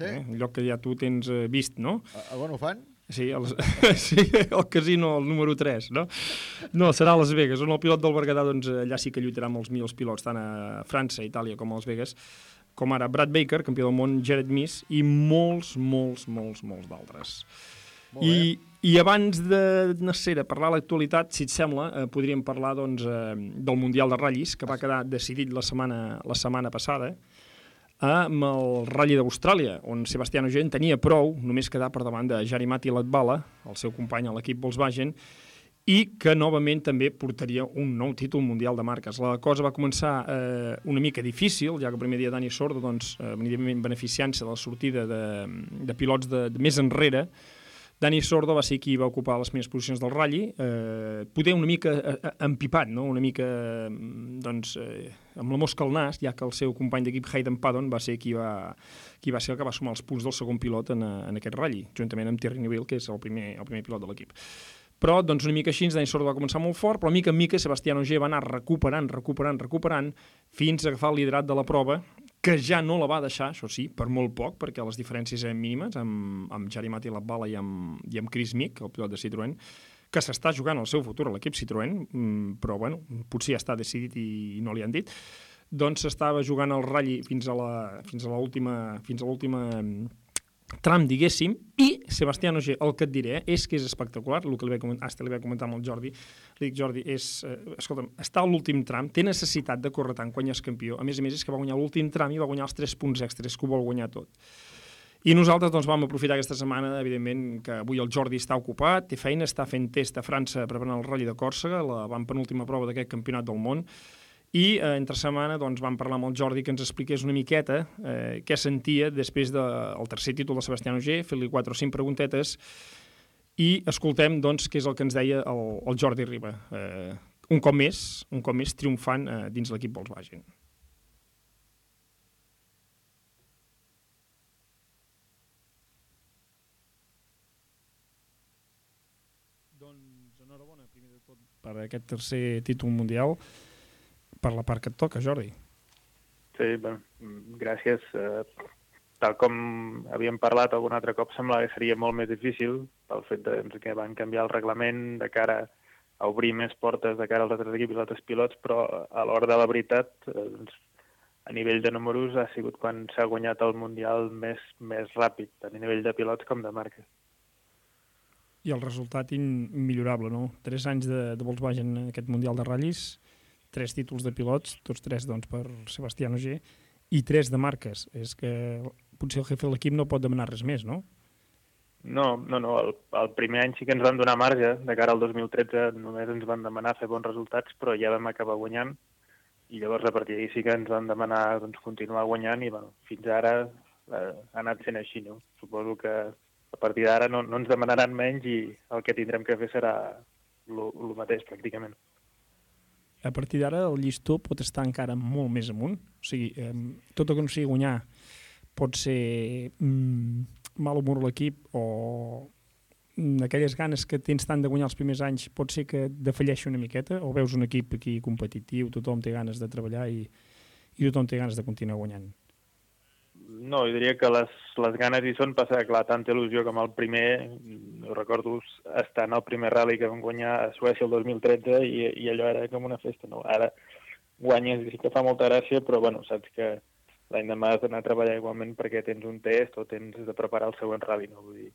Sí? Eh? Un lloc que ja tu tens eh, vist, no? A, a on ho fan? Sí, el, sí, el casino, el número 3, no? No, serà a Las Vegas, on el pilot del Berguedà, doncs, allà sí que lluitarà amb els millors pilots, tant a França, Itàlia com a Las Vegas, com ara Brad Baker, campió del món, Jared Miss, i molts, molts, molts, molts d'altres. I, I abans de, sé, de parlar de l'actualitat, si et sembla, eh, podríem parlar doncs, eh, del Mundial de Ratllis, que va quedar decidit la setmana, la setmana passada. amb el Rally d'Austràlia, on Sebastián en tenia prou, només quedar per davant de Jari-Matti Latvala, el seu company a l'equip Volkswagen, i que novament també portaria un nou títol mundial de marques. La cosa va començar eh, una mica difícil, ja que el primer dia Dani Sordo doncs, eh, beneficiant-se de la sortida de, de pilots de, de més enrere, Dani Sordo va ser qui va ocupar les primeres posicions del ratll, eh, poder una mica eh, eh, empipat, no? una mica doncs, eh, amb la mosca al nas, ja que el seu company d'equip Hayden Paddon va ser qui va, qui va ser el que va sumar els punts del segon pilot en, en aquest ratll, juntament amb Thierry Neuville, que és el primer, el primer pilot de l'equip. Però, doncs, una mica així, Dani Sordo va començar molt fort, però mica en mica Sebastián Ogier va anar recuperant, recuperant, recuperant, fins a agafar el liderat de la prova, que ja no la va deixar, això sí, per molt poc, perquè les diferències eren mínimes, amb, amb Jari Mati Labbala i amb, i amb Chris Mick, el pilot de Citroën, que s'està jugant el seu futur a l'equip Citroën, mm, però, bueno, potser ja està decidit i, i no li han dit, doncs s'estava jugant el ratll fins a l'última fins a l'última mm, tram, diguéssim, i Sebastián Ogier, el que et diré, és que és espectacular, el que li vaig comentar, hasta li vaig comentar amb el Jordi, li dic, Jordi, és, eh, escolta'm, està a l'últim tram, té necessitat de córrer tant quan ja és campió, a més a més és que va guanyar l'últim tram i va guanyar els 3 punts extres, que ho vol guanyar tot. I nosaltres doncs, vam aprofitar aquesta setmana, evidentment, que avui el Jordi està ocupat, té feina, està fent test a França preparant el Rally de Còrsega, la van penúltima prova d'aquest campionat del món, i eh, entre setmana doncs, vam parlar amb el Jordi que ens expliqués una miqueta eh, què sentia després del de, tercer títol de Sebastián Ogier, fer-li 4 o 5 preguntetes i escoltem doncs, què és el que ens deia el, el Jordi Riba. Eh, un cop més, un cop més triomfant eh, dins l'equip Volkswagen. Doncs enhorabona, primer de tot, per aquest tercer títol mundial per la part que et toca, Jordi. Sí, mm, gràcies. Eh, tal com havíem parlat algun altre cop, semblava que seria molt més difícil pel fet de, doncs, que van canviar el reglament de cara a obrir més portes de cara als altres equips i als altres pilots, però a l'hora de la veritat, eh, doncs, a nivell de números, ha sigut quan s'ha guanyat el Mundial més, més ràpid, tant a nivell de pilots com de marques. I el resultat immillorable, no? Tres anys de, de Volkswagen en aquest Mundial de ratllis, tres títols de pilots, tots tres doncs, per Sebastián Ogier, i tres de marques. És que potser el jefe de l'equip no pot demanar res més, no? No, no, no. El, el primer any sí que ens van donar marge. De cara al 2013 només ens van demanar fer bons resultats, però ja vam acabar guanyant. I llavors a partir d'ahir sí que ens van demanar doncs, continuar guanyant i bueno, fins ara eh, ha anat sent així. No? Suposo que a partir d'ara no, no ens demanaran menys i el que tindrem que fer serà el mateix pràcticament a partir d'ara el llistó pot estar encara molt més amunt. O sigui, eh, tot el que no sigui guanyar pot ser mm, mal humor l'equip o mm, aquelles ganes que tens tant de guanyar els primers anys pot ser que defalleixi una miqueta o veus un equip aquí competitiu, tothom té ganes de treballar i, i tothom té ganes de continuar guanyant? No, jo diria que les, les ganes hi són passar, clar, tanta il·lusió com el primer, no recordo estar en el primer rally que vam guanyar a Suècia el 2013 i, i allò era com una festa, no? Ara guanyes i sí que fa molta gràcia, però bueno, saps que l'any demà has d'anar a treballar igualment perquè tens un test o tens de preparar el següent rally, no? Vull dir,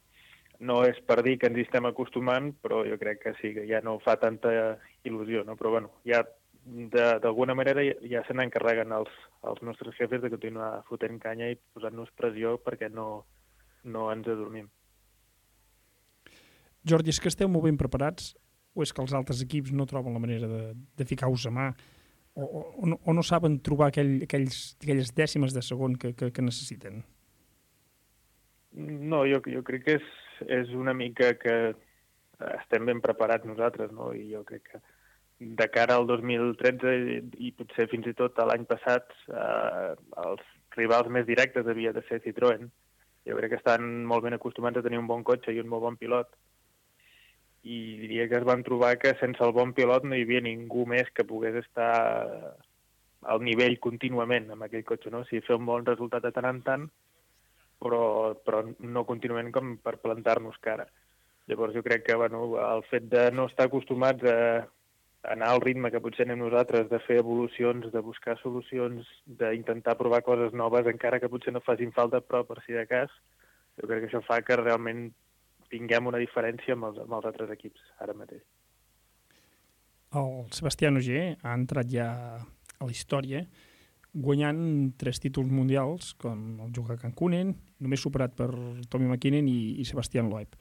no és per dir que ens hi estem acostumant, però jo crec que sí, que ja no fa tanta il·lusió, no? Però bueno, ja d'alguna manera ja, se n'encarreguen els, els nostres jefes de continuar fotent canya i posant-nos pressió perquè no, no ens adormim. Jordi, és que esteu molt ben preparats o és que els altres equips no troben la manera de, de ficar-vos a mà o, o, o, no, o no saben trobar aquell, aquells, aquelles dècimes de segon que, que, que necessiten? No, jo, jo crec que és, és una mica que estem ben preparats nosaltres, no? I jo crec que de cara al 2013 i, i potser fins i tot l'any passat eh, els rivals més directes havia de ser Citroën. Jo crec que estan molt ben acostumats a tenir un bon cotxe i un molt bon pilot. I diria que es van trobar que sense el bon pilot no hi havia ningú més que pogués estar al nivell contínuament amb aquell cotxe, no? O sigui, fer un bon resultat de tant en tant, però, però no contínuament com per plantar-nos cara. Llavors jo crec que bueno, el fet de no estar acostumats a, anar al ritme que potser anem nosaltres, de fer evolucions, de buscar solucions, d'intentar provar coses noves, encara que potser no facin falta, però per si de cas, jo crec que això fa que realment tinguem una diferència amb els, amb els altres equips ara mateix. El Sebastià Ogier ha entrat ja a la història guanyant tres títols mundials, com el jugador Cancunen, només superat per Tommy McKinnon i, i Sebastián Loeb.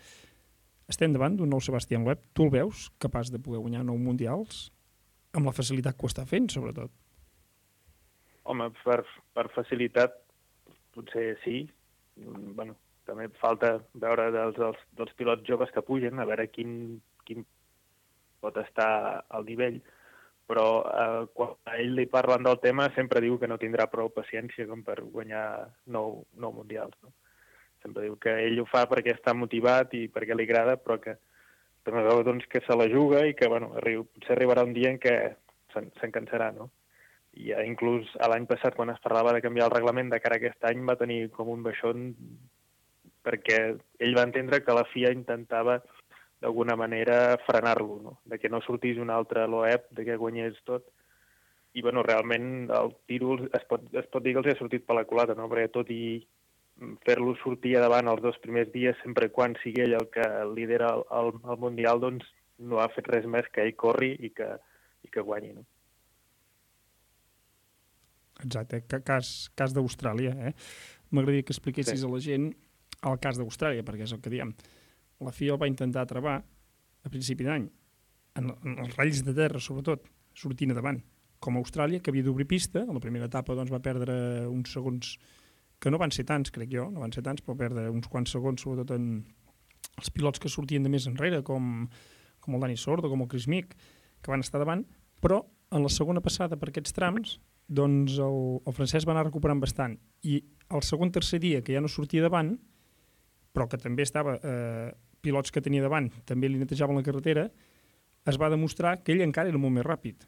Estem davant d'un nou Sebastián Loeb. Tu el veus capaç de poder guanyar nou mundials amb la facilitat que ho està fent, sobretot? Home, per, per facilitat, potser sí. Bueno, també falta veure dels, dels, dels pilots joves que pugen, a veure quin, quin pot estar al nivell, però eh, quan a ell li parlen del tema sempre diu que no tindrà prou paciència com per guanyar nou, nou mundials. No? Sempre diu que ell ho fa perquè està motivat i perquè li agrada, però que també veu doncs, que se la juga i que bueno, arriba, potser arribarà un dia en què se'n cansarà, no? I ja inclús a l'any passat, quan es parlava de canviar el reglament de cara a aquest any, va tenir com un baixón perquè ell va entendre que la FIA intentava d'alguna manera frenar-lo, no? de que no sortís un altre Loeb, de que guanyés tot. I bueno, realment el títol es pot, es pot dir que els ha sortit per la culata, no? perquè tot i fer-lo sortir davant els dos primers dies, sempre quan sigui ell el que lidera el, el, el Mundial, doncs no ha fet res més que ell corri i que, i que guanyi. No? Exacte, ca- cas, cas d'Austràlia. Eh? M'agradaria que expliquessis Sí. a la gent el cas d'Austràlia, perquè és el que diem. La FIA el va intentar travar a principi d'any, en, en els ratlls de terra, sobretot, sortint davant. Com a Austràlia, que havia d'obrir pista, a la primera etapa doncs, va perdre uns segons, que no van ser tants, crec jo, no van ser tants, però perdre uns quants segons, sobretot en els pilots que sortien de més enrere, com, com el Dani Sordo, com el Chris Mick, que van estar davant, però en la segona passada per aquests trams doncs el, el francès va anar recuperant bastant. I el segon tercer dia que ja no sortia davant però que també estava eh, pilots que tenia davant també li netejaven la carretera es va demostrar que ell encara era molt més ràpid.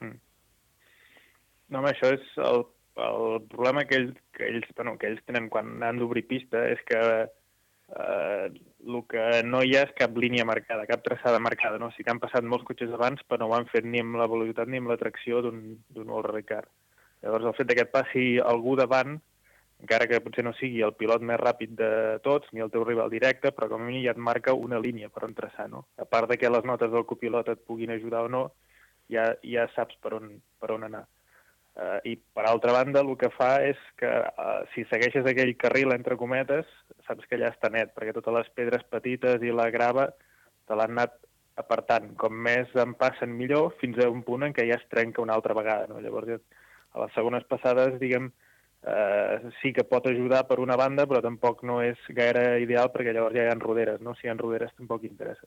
No, home, això és el, el problema que ells, que, ells, bueno, que ells tenen quan han d'obrir pista és que eh, el que no hi ha és cap línia marcada, cap traçada marcada. No? Sí que han passat molts cotxes abans, però no ho han fet ni amb la velocitat ni amb la tracció d'un World Ricard. Llavors, el fet que et passi algú davant, encara que potser no sigui el pilot més ràpid de tots, ni el teu rival directe, però com a mínim ja et marca una línia per on traçar. No? A part de que les notes del copilot et puguin ajudar o no, ja, ja saps per on, per on anar. Uh, I, per altra banda, el que fa és que uh, si segueixes aquell carril, entre cometes, saps que allà està net, perquè totes les pedres petites i la grava te l'han anat apartant. Com més en passen millor, fins a un punt en què ja es trenca una altra vegada. No? Llavors, a les segones passades, diguem, eh, sí que pot ajudar per una banda, però tampoc no és gaire ideal perquè llavors ja hi ha roderes, no? Si hi ha roderes tampoc interessa.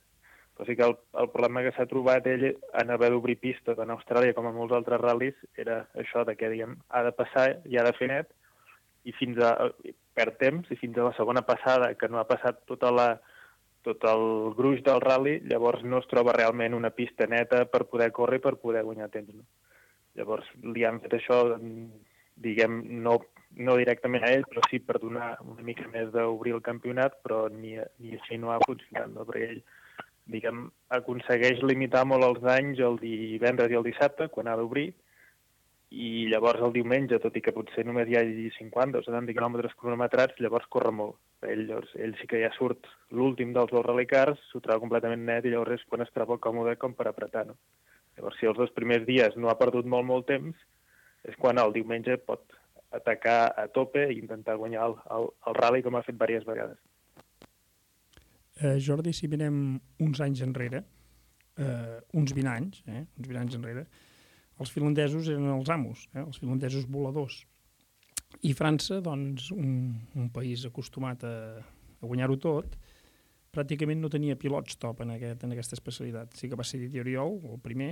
Però sí que el, el problema que s'ha trobat ell en haver d'obrir pista tant a Austràlia com a molts altres ral·lis era això de que, diguem, ha de passar i ha de fer net i fins a, perd temps i fins a la segona passada que no ha passat tota la, tot el gruix del rally, llavors no es troba realment una pista neta per poder córrer i per poder guanyar temps. No? Llavors li han fet això, diguem, no, no directament a ell, però sí per donar una mica més d'obrir el campionat, però ni, ni així no ha funcionat, no? perquè ell diguem, aconsegueix limitar molt els danys el divendres i el dissabte, quan ha d'obrir, i llavors el diumenge, tot i que potser només hi hagi 50 o 70 quilòmetres cronometrats, llavors corre molt. Ell, llavors, ell sí que ja surt l'últim dels dos rally cars, s'ho troba completament net i llavors és quan es troba còmode com per apretar. No? Llavors, si els dos primers dies no ha perdut molt, molt temps, és quan el diumenge pot atacar a tope i intentar guanyar el, el, el rally com ha fet diverses vegades. Eh, Jordi, si mirem uns anys enrere, eh, uns 20 anys, eh, uns 20 anys enrere, els finlandesos eren els amos, eh, els finlandesos voladors. I França, doncs, un, un país acostumat a, a guanyar-ho tot, pràcticament no tenia pilots top en, aquest, en aquesta especialitat. Sí que va ser Didier Oriol, el primer,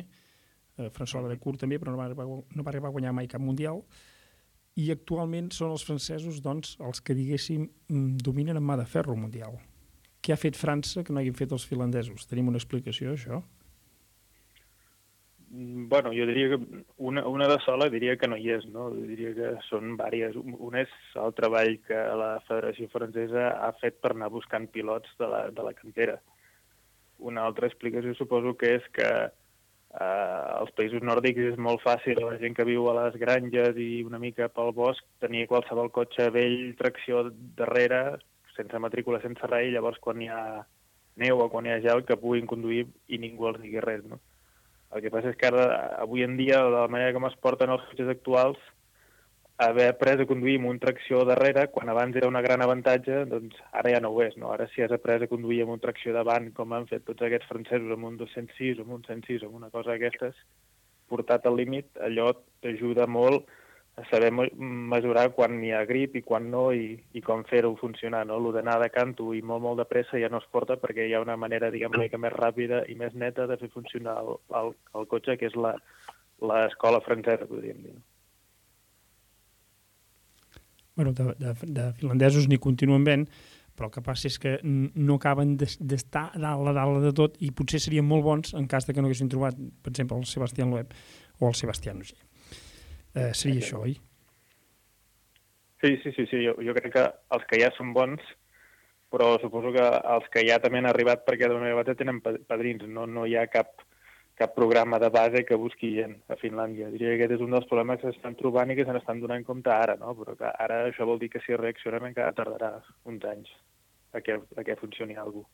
eh, François Ledecourt també, però no va, arribar, no va arribar a guanyar mai cap mundial, i actualment són els francesos doncs, els que, diguéssim, mm, dominen en mà de ferro mundial. Què ha fet França que no hagin fet els finlandesos? Tenim una explicació, això? Mm, Bueno, jo diria que una, una de sola diria que no hi és, no? Diria que són diverses. Un és el treball que la Federació Francesa ha fet per anar buscant pilots de la, de la cantera. Una altra explicació suposo que és que eh, als països nòrdics és molt fàcil a la gent que viu a les granges i una mica pel bosc tenir qualsevol cotxe vell, tracció darrere, sense matrícula, sense res, i llavors quan hi ha neu o quan hi ha gel que puguin conduir i ningú els digui res, no? El que passa és que ara, avui en dia, de la manera com es porten els cotxes actuals, haver après a conduir amb un tracció darrere, quan abans era una gran avantatge, doncs ara ja no ho és, no? Ara si has après a conduir amb un tracció davant, com han fet tots aquests francesos amb un 206 o amb un 106 o amb una cosa d'aquestes, portat al límit, allò t'ajuda molt saber me- mesurar quan hi ha grip i quan no i, i com fer-ho funcionar, no? Lo d'anar de canto i molt, molt de pressa ja no es porta perquè hi ha una manera, diguem, mica més ràpida i més neta de fer funcionar el, el, el cotxe, que és la l'escola francesa, podríem dir. bueno, de, de, de finlandesos n'hi continuen ben, però el que passa és que no acaben d'es- d'estar a dalt, a dalt de tot i potser serien molt bons en cas de que no haguessin trobat, per exemple, el Sebastián Loeb o el Sebastián Ogier. Eh, seria això, oi? Sí, sí, sí, sí. Jo, jo crec que els que ja són bons, però suposo que els que ja també han arribat perquè d'una manera o altra tenen pa- padrins. No, no hi ha cap, cap programa de base que busqui gent a Finlàndia. Diria que aquest és un dels problemes que s'estan trobant i que se n'estan donant compte ara, no? Però que ara això vol dir que si reaccionem encara tardarà uns anys a que, a que funcioni alguna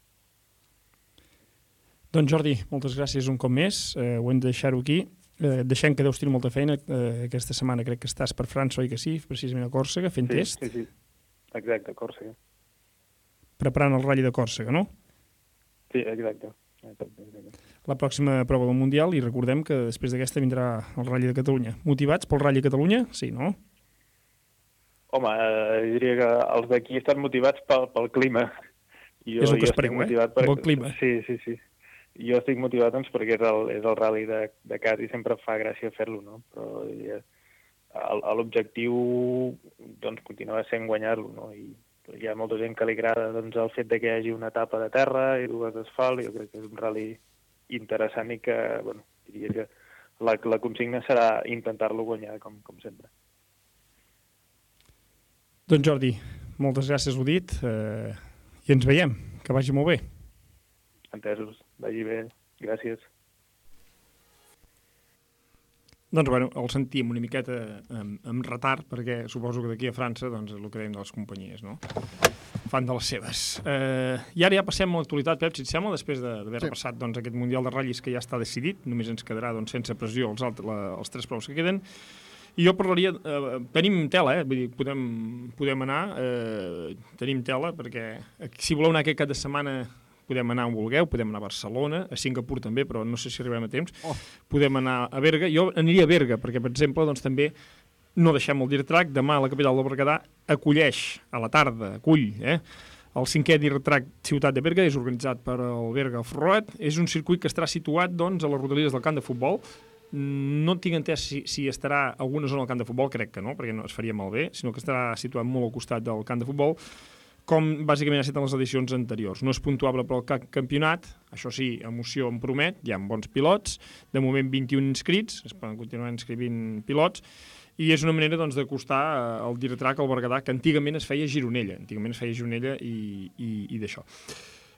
Doncs Jordi, moltes gràcies un cop més. Eh, ho hem de deixar-ho aquí. Eh, deixem que deus tenir molta feina. Eh, aquesta setmana crec que estàs per França, oi que sí? Precisament a Còrsega, fent sí, test, Sí, sí. Exacte, Còrsega. preparant el ratll de Còrsega, no? Sí, exacte. exacte, exacte. La pròxima prova del Mundial i recordem que després d'aquesta vindrà el Rally de Catalunya. Motivats pel Rally de Catalunya? Sí, no? Home, eh, diria que els d'aquí estan motivats pel, pel clima. I És el que jo espereu, eh? motivat Pel clima. Sí, sí, sí. Jo estic motivat doncs, perquè és el, és el rally de, de casa i sempre fa gràcia fer-lo, no? Però diria, el- l'objectiu doncs, continua sent guanyar-lo, no? I hi ha molta gent que li agrada doncs, el fet de que hi hagi una etapa de terra i dues d'asfalt, jo crec que és un rally interessant i que, bueno, diria que la, la consigna serà intentar-lo guanyar, com, com sempre. Doncs Jordi, moltes gràcies, ho dit, eh, i ens veiem. Que vagi molt bé. Entesos, vagi bé, gràcies. Doncs bueno, el sentim una miqueta amb, amb retard, perquè suposo que d'aquí a França doncs, és el que dèiem de les companyies, no? Fan de les seves. Eh, I ara ja passem a l'actualitat, Pep, si et sembla, després de- d'haver Sí. repassat doncs, aquest Mundial de ratllis que ja està decidit, només ens quedarà doncs, sense pressió els, alt, la, els tres proves que queden, i jo parlaria... Eh, tenim tela, eh? Vull dir, podem, podem anar, eh, tenim tela, perquè eh, si voleu anar aquest cap de setmana podem anar on vulgueu, podem anar a Barcelona, a Singapur també, però no sé si arribem a temps. Oh. Podem anar a Berga. Jo aniria a Berga, perquè, per exemple, doncs, també no deixem el Dirt Track, demà la capital del Berguedà acolleix a la tarda, acull, eh? El cinquè Dirt Track Ciutat de Berga és organitzat per el Berga Off-Road. És un circuit que estarà situat doncs, a les rodalies del camp de futbol. No tinc entès si, si estarà alguna zona del camp de futbol, crec que no, perquè no es faria malbé, sinó que estarà situat molt al costat del camp de futbol, com bàsicament ha estat en les edicions anteriors. No és puntuable pel ca- campionat, això sí, emoció em promet, hi ha bons pilots, de moment 21 inscrits, es poden continuar inscrivint pilots, i és una manera doncs, d'acostar eh, el Dirtrack al Berguedà, que antigament es feia Gironella, antigament es feia Gironella i, i, i d'això.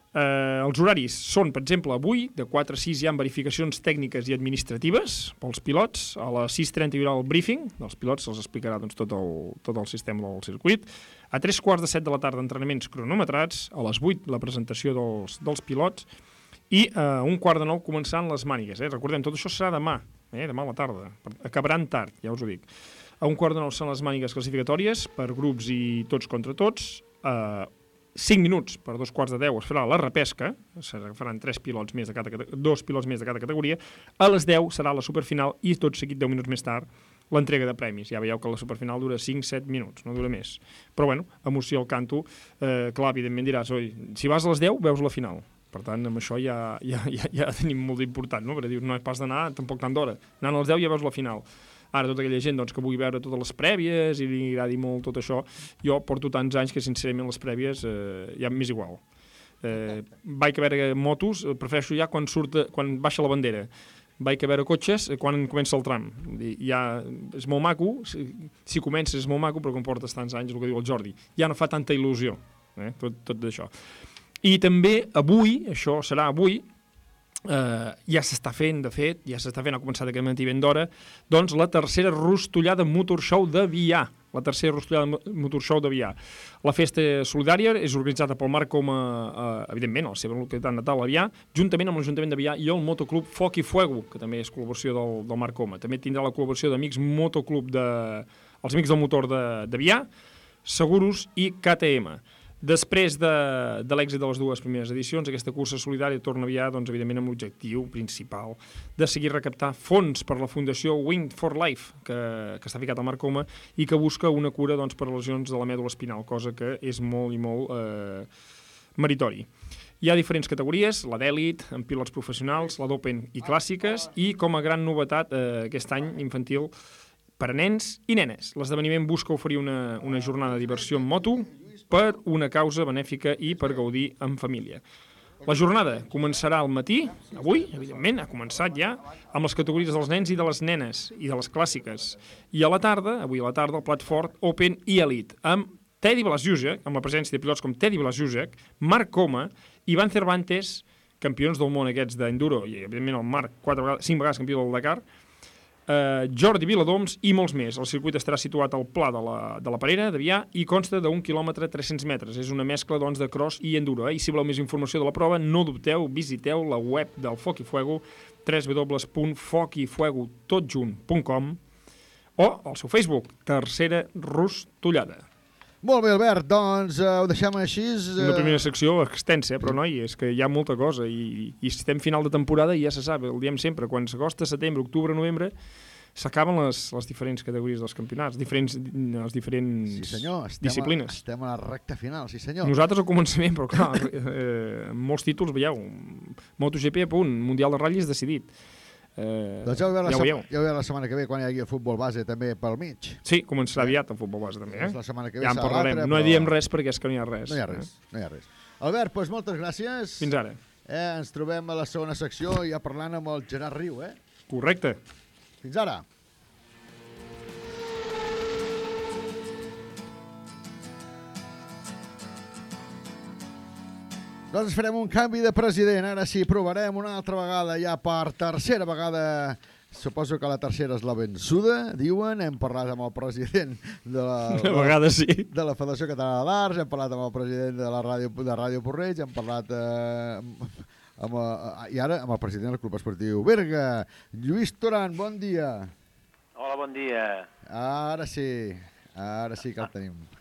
Eh, els horaris són, per exemple, avui, de 4 a 6 hi ha verificacions tècniques i administratives pels pilots. A les 6.30 hi haurà el briefing dels pilots, se'ls explicarà doncs, tot, el, tot el sistema del circuit. A 3 quarts de 7 de la tarda, entrenaments cronometrats. A les 8, la presentació dels, dels pilots. I a un quart de nou començant les mànigues. Eh? Recordem, tot això serà demà, eh? demà a la tarda. Acabaran tard, ja us ho dic. A un quart de nou són les mànigues classificatòries per grups i tots contra tots. Uh, 5 minuts per dos quarts de 10 es farà la repesca, se faran tres pilots més de cada, dos pilots més de cada categoria, a les 10 serà la superfinal i tot seguit 10 minuts més tard l'entrega de premis. Ja veieu que la superfinal dura 5-7 minuts, no dura més. Però bueno, emoció al canto, eh, clar, evidentment diràs, oi, si vas a les 10 veus la final. Per tant, amb això ja, ja, ja, ja tenim molt d'important, no? Perquè dius, no és pas d'anar tampoc tant d'hora. Anant a les 10 ja veus la final. Ara, tota aquella gent doncs, que vulgui veure totes les prèvies i li agradi molt tot això, jo porto tants anys que, sincerament, les prèvies eh, ja m'és igual. Eh, vaig a veure motos, prefereixo ja quan, surt, quan baixa la bandera. Vaig a veure cotxes eh, quan comença el tram. Dir, Ja, és molt maco, si, si comences és molt maco, però quan portes tants anys, el que diu el Jordi, ja no fa tanta il·lusió, eh, tot, tot d'això. I també avui, això serà avui, eh, ja s'està fent, de fet, ja s'està fent, ha començat aquest matí ben d'hora, doncs la tercera rostollada Motor Show de Vià. La tercera Rostollada Mo- Motor Show d'Avià. La festa solidària és organitzada pel Marc Coma, eh, evidentment, a la seva localitat natal, Avià, juntament amb l'Ajuntament d'Avià i el Motoclub Foc i Fuego, que també és col·laboració del, del Marc Coma. També tindrà la col·laboració d'Amics Motoclub de... els Amics del Motor de- d'Avià, Seguros i KTM. Després de, de l'èxit de les dues primeres edicions, aquesta cursa solidària torna a aviar, doncs, evidentment, amb l'objectiu principal de seguir recaptar fons per la Fundació Wind for Life, que, que està ficat al Marc Coma, i que busca una cura doncs, per lesions de la mèdula espinal, cosa que és molt i molt eh, meritori. Hi ha diferents categories, la d'èlit, amb pilots professionals, la d'Open i clàssiques, i com a gran novetat eh, aquest any infantil per a nens i nenes. L'esdeveniment busca oferir una, una jornada de diversió en moto per una causa benèfica i per gaudir en família. La jornada començarà al matí, avui, evidentment, ha començat ja, amb les categories dels nens i de les nenes i de les clàssiques. I a la tarda, avui a la tarda, el plat fort Open i Elite, amb Teddy Blasiusek, amb la presència de pilots com Teddy Blasiusek, Marc Coma, Ivan Cervantes, campions del món aquests d'enduro, i evidentment el Marc, quatre vegades, cinc vegades campió del Dakar, eh, Jordi Viladoms i molts més. El circuit estarà situat al Pla de la, de la Parera, d'Avià, i consta d'un quilòmetre 300 metres. És una mescla doncs, de cross i enduro. Eh? I si voleu més informació de la prova, no dubteu, visiteu la web del Foc i Fuego, www.foquifuegototjunt.com o el seu Facebook, Tercera Rostollada. Molt bé, Albert, doncs eh, ho deixem així. Eh... Una primera secció extensa, eh? però noi, és que hi ha molta cosa i, i si estem final de temporada i ja se sap, el diem sempre, quan s'acosta setembre, octubre, novembre, s'acaben les, les diferents categories dels campionats, diferents, les diferents Sí, senyor, estem disciplines. A, estem a la recta final, sí senyor. Nosaltres al començament, però clar, eh, molts títols, veieu, MotoGP a punt, Mundial de Ratllis decidit. Eh, Doncs ja ho, veurem ja la, ho veieu. ja ho veurem la setmana que ve, quan hi hagi el futbol base també pel mig. Sí, començarà aviat el futbol base també, eh? Doncs la setmana que ve ja en parlarem. No però- diem res perquè és que no hi ha res. No hi ha res, Eh? no hi ha res. Albert, doncs moltes gràcies. Fins ara. Eh, ens trobem a la segona secció ja parlant amb el Gerard Riu, eh? Correcte. Fins ara. Doncs farem un canvi de president. Ara sí, provarem una altra vegada, ja per tercera vegada. Suposo que la tercera és la vençuda, diuen. Hem parlat amb el president de la, De vegades sí. de la Federació Catalana d'Arts, hem parlat amb el president de la ràdio, de Ràdio Porreig, hem parlat eh, amb, amb, eh, i ara amb el president del Club Esportiu Berga. Lluís Toran, bon dia. Hola, bon dia. Ara sí, ara sí que el tenim.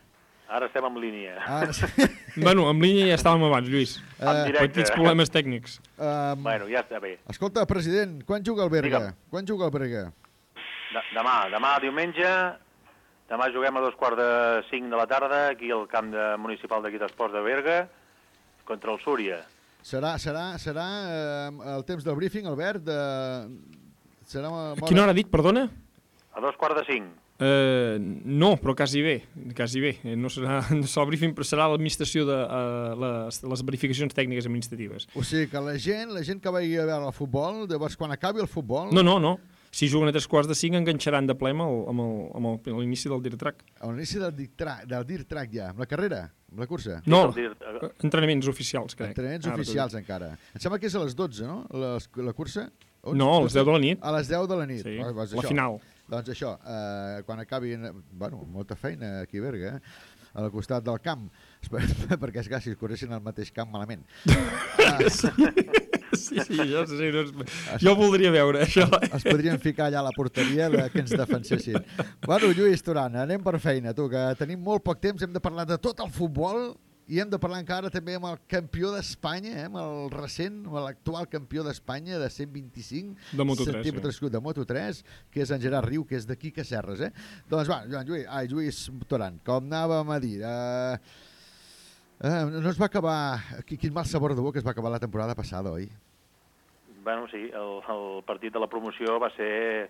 Ara estem en línia. Ara sí. Bueno, en línia ja estàvem abans, Lluís. En directe. Petits problemes tècnics. Um, Bueno, ja està bé. Escolta, president, quan juga el Berga? Digue'm. Quan juga el Berga? De demà, demà diumenge, demà juguem a dos quarts de cinc de la tarda aquí al camp de municipal d'aquí d'Esports de Berga contra el Súria. Serà, serà, serà eh, el temps del briefing, Albert? De... Serà A quina hora ha dit, perdona? A dos quarts de cinc. Eh, no, però quasi bé, quasi bé. Eh, No serà, no serà el briefing, però serà l'administració de uh, les, les verificacions tècniques administratives. O sigui que la gent, la gent que vagi a veure el futbol, llavors quan acabi el futbol... No, no, no. Si juguen a tres quarts de cinc, enganxaran de ple amb el- amb el- amb el- amb l'inici del dirt track. A l'inici del del dirt track ja, amb la carrera, amb la cursa. No, entrenaments oficials, crec. Entrenaments Ara oficials dic. encara. Em sembla que és a les 12, no? Les, la cursa? No, a les 10 de la nit. A les 10 de la nit. Sí, Ah, la això. final. Doncs això, eh, quan acabin... Bueno, molta feina aquí a Berga, eh? al costat del camp, perquè és clar, si es corressin al mateix camp malament. sí. sí, sí, jo, sí, no, és- jo voldria veure, això. Es podrien ficar allà a la porteria de que ens defensessin. Bueno, Lluís Turan, anem per feina, tu, que tenim molt poc temps, hem de parlar de tot el futbol i hem de parlar encara també amb el campió d'Espanya, eh, amb el recent, amb l'actual campió d'Espanya de 125 De Moto3, centímetres cúbics de Moto3, que és en Gerard Riu, que és d'aquí que Serres, eh? Doncs va, Joan Lluís, ai, Lluís Toran, com anàvem a dir, eh, eh, no es va acabar, qui- quin mal sabor de boca es va acabar la temporada passada, oi? Bueno, sí, el, el partit de la promoció va ser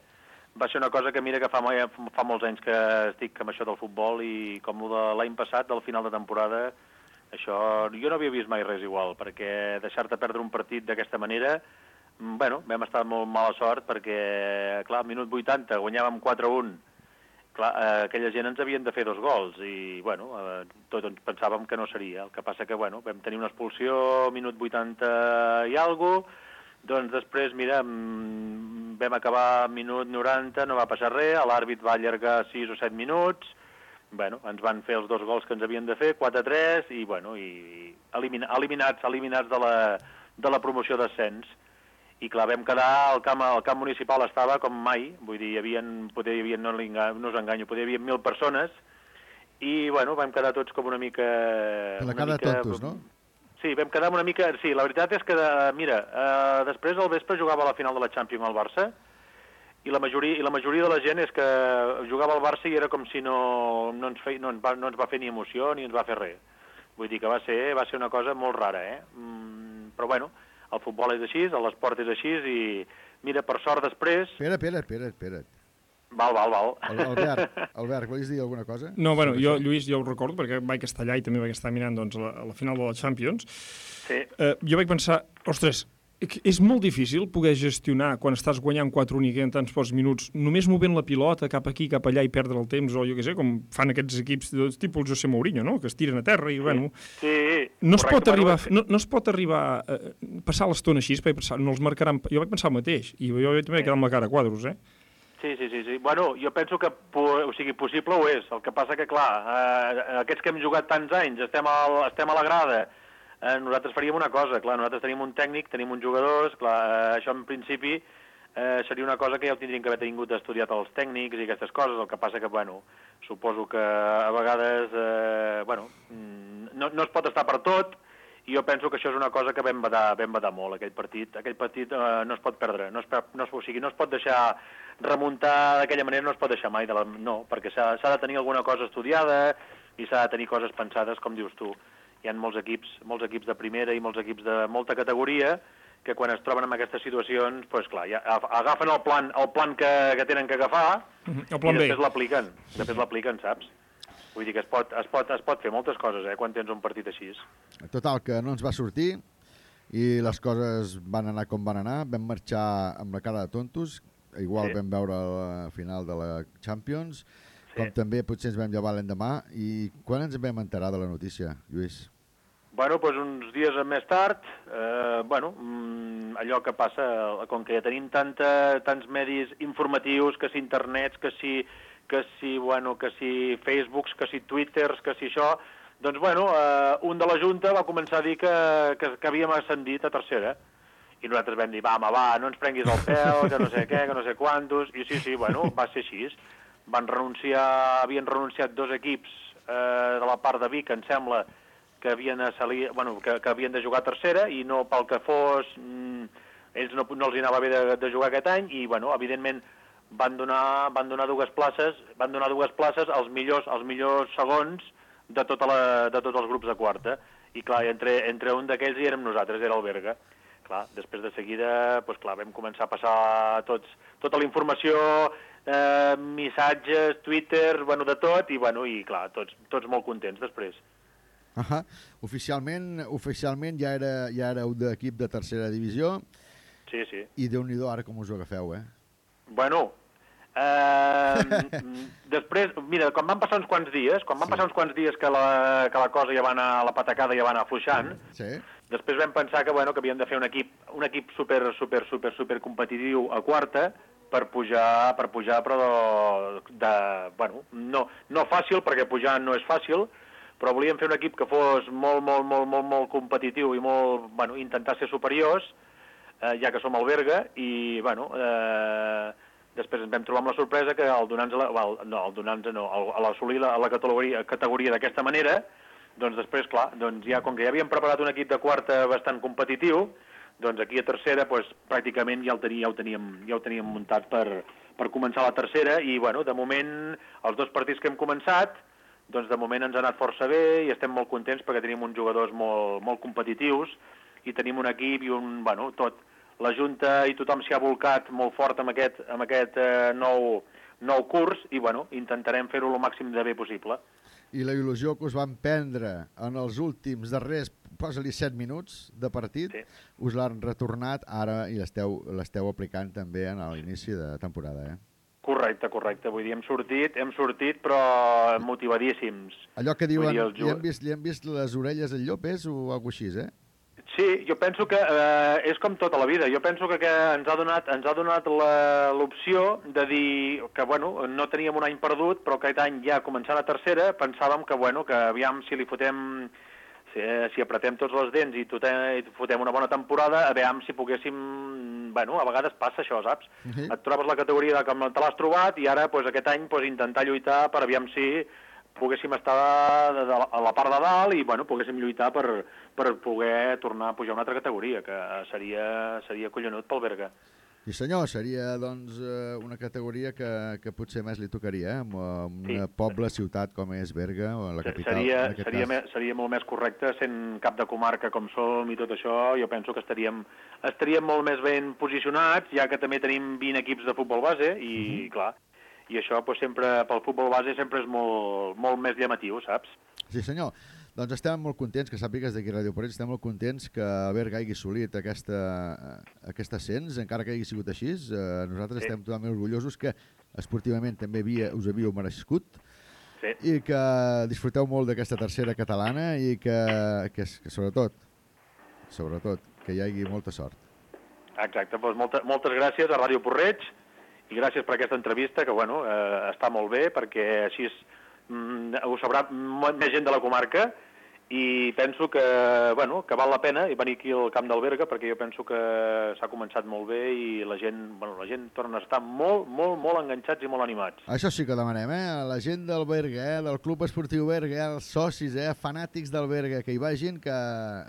va ser una cosa que mira que fa, fa molts anys que estic amb això del futbol i com el de l'any passat, del final de temporada, això jo no havia vist mai res igual, perquè deixar-te perdre un partit d'aquesta manera, mm, bueno, vam estar molt mala sort perquè, clar, al minut 80 guanyàvem 4-1, clar, eh, aquella gent ens havien de fer dos gols i, bueno, eh, tot ens pensàvem que no seria. El que passa que, bueno, vam tenir una expulsió, minut 80 i alguna doncs després, mira, mm, vam acabar minut 90, no va passar res, l'àrbit va allargar 6 o 7 minuts, bueno, ens van fer els dos gols que ens havien de fer, 4-3, i, bueno, i elimina, eliminats, eliminats de la, de la promoció d'ascens. I clar, vam quedar, el camp, el camp municipal estava com mai, vull dir, hi havia, poder, hi havia no, no us enganyo, poder hi havia mil persones, i, bueno, vam quedar tots com una mica... Una mica- tontos, no? Sí, vam quedar una mica... Sí, la veritat és que, eh, mira, eh, després al vespre jugava la final de la Champions al Barça i la majoria, i la majoria de la gent és que jugava al Barça i era com si no, no, ens, feia, no, ens va, no ens va fer ni emoció ni ens va fer res. Vull dir que va ser, va ser una cosa molt rara, eh? Mm, però bueno, el futbol és així, l'esport és així i mira, per sort després... Espera, espera, espera, espera. Val, val, val. Al- Albert, Albert, volies dir alguna cosa? No, bueno, jo? Lluís, jo ho recordo perquè vaig estar allà i també vaig estar mirant doncs, la, la final de la Champions. Sí. Eh, jo vaig pensar, ostres, és molt difícil poder gestionar quan estàs guanyant 4 únic en tants pocs minuts, només movent la pilota cap aquí, cap allà i perdre el temps, o jo què sé, com fan aquests equips de tipus José Mourinho, no? que es tiren a terra i, bueno... Sí, No es, pot arribar, no, no es pot arribar a eh, passar l'estona així, perquè pensar, no els marcaran... Jo vaig pensar el mateix, i jo també vaig quedar amb la cara a quadros, eh? Sí, sí, sí, sí. Bueno, jo penso que o sigui, possible ho és. El que passa que, clar, eh, aquests que hem jugat tants anys, estem, al, estem a la grada, eh, nosaltres faríem una cosa, clar, nosaltres tenim un tècnic, tenim uns jugadors, clar, eh, això en principi eh, seria una cosa que ja ho tindríem que haver tingut estudiat els tècnics i aquestes coses, el que passa que, bueno, suposo que a vegades, eh, bueno, mm, no, no es pot estar per tot, i jo penso que això és una cosa que vam badar, vam badar molt, aquell partit. Aquell partit eh, no es pot perdre, no es, no es, o sigui, no es pot deixar remuntar d'aquella manera, no es pot deixar mai, de la, no, perquè s'ha de tenir alguna cosa estudiada i s'ha de tenir coses pensades, com dius tu. Hi ha molts equips, molts equips de primera i molts equips de molta categoria que quan es troben en aquestes situacions, pues, clar, ja ag- agafen el plan, el plan que, que tenen que agafar El plan i després l'apliquen, després l'apliquen, saps? Vull dir que es pot, es, pot, es pot fer moltes coses, eh, quan tens un partit així. Total, que no ens va sortir i les coses van anar com van anar. Vam marxar amb la cara de tontos, igual Sí. vam veure la final de la Champions, com també potser ens vam llevar l'endemà. I quan ens vam enterar de la notícia, Lluís? Bueno, doncs uns dies més tard, eh, bueno, mm, allò que passa, com que ja tenim tanta, tants medis informatius, que si internets, que si, que si, bueno, que si Facebooks, que si Twitters, que si això, doncs, bueno, eh, un de la Junta va començar a dir que, que, que havíem ascendit a tercera. I nosaltres vam dir, va, home, va, no ens prenguis el pèl, que no sé què, que no sé quantos, i sí, sí, bueno, va ser així. Van renunciar, havien renunciat dos equips eh, de la part de Vic, em sembla, que havien, a salir, bueno, que, que havien de jugar tercera i no pel que fos mm, ells no, no els anava bé de, de jugar aquest any i bueno, evidentment van donar, van donar dues places van donar dues places als millors, als millors segons de, tota la, de tots els grups de quarta. I clar, entre, entre un d'aquells hi érem nosaltres, era el Berga. Clar, després de seguida doncs, clar, vam començar a passar tots, tota la informació eh, missatges, Twitter, bueno, de tot i, bueno, i clar, tots, tots molt contents després Ahà. Oficialment, oficialment ja, era, ja éreu d'equip de tercera divisió Sí, sí. i déu nhi ara com us ho agafeu, eh? Bueno, eh, després, mira, quan van passar uns quants dies, quan van passar uns quants dies que la, que la cosa ja va anar, la patacada ja va anar afluixant, Sí. després vam pensar que, bueno, que havíem de fer un equip, un equip super, super, super, super competitiu a quarta per pujar, per pujar però de, de bueno, no, no fàcil, perquè pujar no és fàcil, però volíem fer un equip que fos molt, molt, molt, molt, molt competitiu i molt, bueno, intentar ser superiors, eh, ja que som al Berga, i, bueno, eh, després ens vam trobar amb la sorpresa que al donar-nos, no, al donar-nos no, al, a l'assolir la, la categoria, categoria d'aquesta manera, doncs després, clar, doncs ja, com que ja havíem preparat un equip de quarta bastant competitiu, doncs aquí a tercera, doncs, pràcticament ja, el tenia, ja, ho teníem, ja ho teníem muntat per, per començar la tercera, i, bueno, de moment, els dos partits que hem començat, doncs de moment ens ha anat força bé i estem molt contents perquè tenim uns jugadors molt, molt competitius i tenim un equip i un, bueno, tot. La Junta i tothom s'hi ha volcat molt fort amb aquest, amb aquest eh, nou, nou curs i, bueno, intentarem fer-ho el màxim de bé possible. I la il·lusió que us van prendre en els últims darrers, posa-li 7 minuts de partit, sí. us l'han retornat ara i l'esteu aplicant també en l'inici de temporada, eh? Correcte, correcte. Vull dir, hem sortit, hem sortit, però motivadíssims. Allò que diuen, dir, els li, hem vist, li hem vist les orelles al llop, és o alguna així, eh? Sí, jo penso que eh, és com tota la vida. Jo penso que, que ens ha donat, ens ha donat la- l'opció de dir que, bueno, no teníem un any perdut, però aquest any ja començant a tercera pensàvem que, bueno, que aviam si li fotem si, eh, si apretem tots les dents i totem, i fotem una bona temporada, a veure si poguéssim... Bueno, a vegades passa això, saps? Mhm. Et trobes la categoria de com te l'has trobat i ara, pues, aquest any, pues, intentar lluitar per aviam si poguéssim estar de, de, a la part de dalt i bueno, poguéssim lluitar per, per poder tornar a pujar a una altra categoria, que seria, seria collonut pel Berga. Sí senyor, seria doncs eh, una categoria que, que potser més li tocaria, eh? amb amb Sí. poble, ciutat com és Berga, o la capital. Seria, seria, cas. me, seria molt més correcte, sent cap de comarca com som i tot això, jo penso que estaríem, estaríem molt més ben posicionats, ja que també tenim 20 equips de futbol base, i Mhm. clar, i això pues, sempre, pel futbol base sempre és molt, molt més llamatiu, saps? Sí senyor. Doncs estem molt contents, que sàpigues d'aquí a Ràdio Porreig, estem molt contents que Berga hagi assolit aquesta, aquest ascens, encara que hagi sigut així. Eh, nosaltres Sí. estem totalment orgullosos que esportivament també havia, us havíeu merescut Sí. i que disfruteu molt d'aquesta tercera catalana i que, que, que sobretot, sobretot, que hi hagi molta sort. Exacte, doncs molta, moltes gràcies a Ràdio Porreig i gràcies per aquesta entrevista, que bueno, eh, està molt bé, perquè així és, mm, ho sabrà més gent de la comarca i penso que, bueno, que val la pena venir aquí al Camp del Berga perquè jo penso que s'ha començat molt bé i la gent, bueno, la gent torna a estar molt, molt, molt enganxats i molt animats. Això sí que demanem, eh? A la gent del Berga, eh? del Club Esportiu Berga, eh? els socis, eh? fanàtics del Berga, que hi vagin, que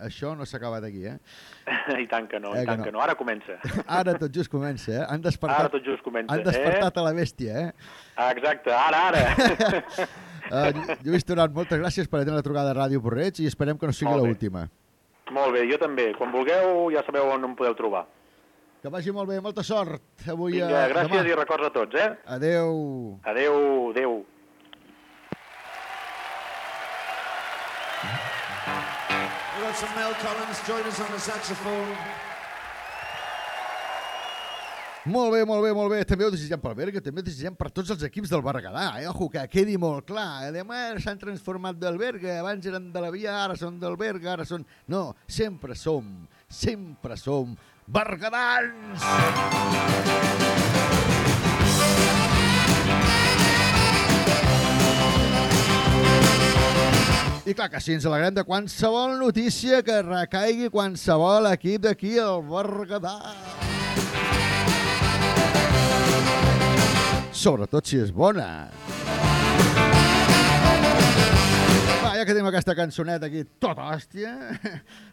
això no s'ha acabat aquí, eh? I tant que no, Eh i que tant no. que no. Ara comença. Ara tot just comença, eh? Han despertat, Ara tot just comença, han despertat eh? a la bèstia, eh? Exacte, ara, ara. Uh, Lluís Turan, moltes gràcies per atendre la trucada de Ràdio Porreig i esperem que no sigui l'última. molt bé, jo també. Quan vulgueu ja sabeu on em podeu trobar. Que vagi molt bé, molta sort avui Vinga, a gràcies i demà. records a tots, eh? Adeu. Adeu, adeu. We've got some Mel Collins join us on the saxophone. Molt bé, molt bé, molt bé. També ho desitgem pel Berga, també ho desitgem per tots els equips del Berguedà. Eh? Ojo, que quedi molt clar. Demà s'han transformat del Berga, abans eren de la Via, ara són del Berga, ara són... No, sempre som, sempre som berguedans! I clar que sí, ens alegrem de qualsevol notícia que recaigui qualsevol equip d'aquí al Berguedà. Sobretot si és bona. Va, ja que tenim aquesta cançoneta aquí, tota hòstia,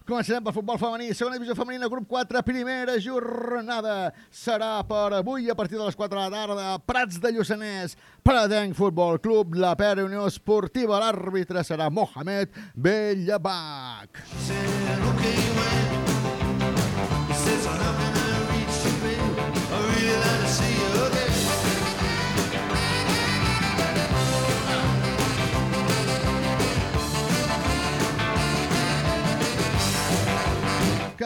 començarem pel futbol femení, segona divisió femenina, grup 4, primera jornada. Serà per avui a partir de les 4 de la tarda, Prats de Lluçanès, Pradenc Futbol Club, la Pere Unió Esportiva, l'àrbitre serà Mohamed Bellabac. Says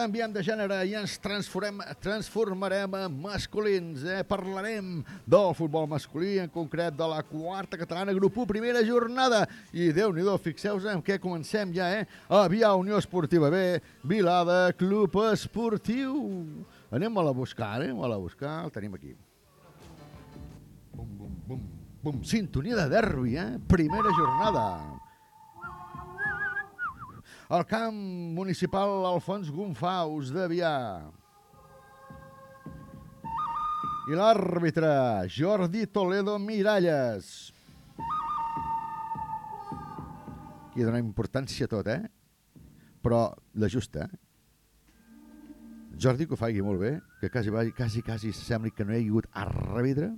Canviem de gènere i ens transformem, transformarem en masculins. Eh? Parlarem del futbol masculí, en concret de la quarta catalana, grup 1, primera jornada. I déu-n'hi-do, fixeu-vos en què comencem ja, eh? Avià Unió Esportiva B, Vilada, Club Esportiu. Anem-la a buscar, eh? Anem-la a buscar, el tenim aquí. Bum, bum, bum, bum. Sintonia de derbi, eh? Primera jornada. El camp municipal Alfons Gonfaus de Vià. I l'àrbitre Jordi Toledo Miralles. Aquí dona importància a tot, eh? Però la justa, eh? Jordi, que ho faci molt bé, que quasi, quasi, quasi sembli que no hi ha hagut àrbitre.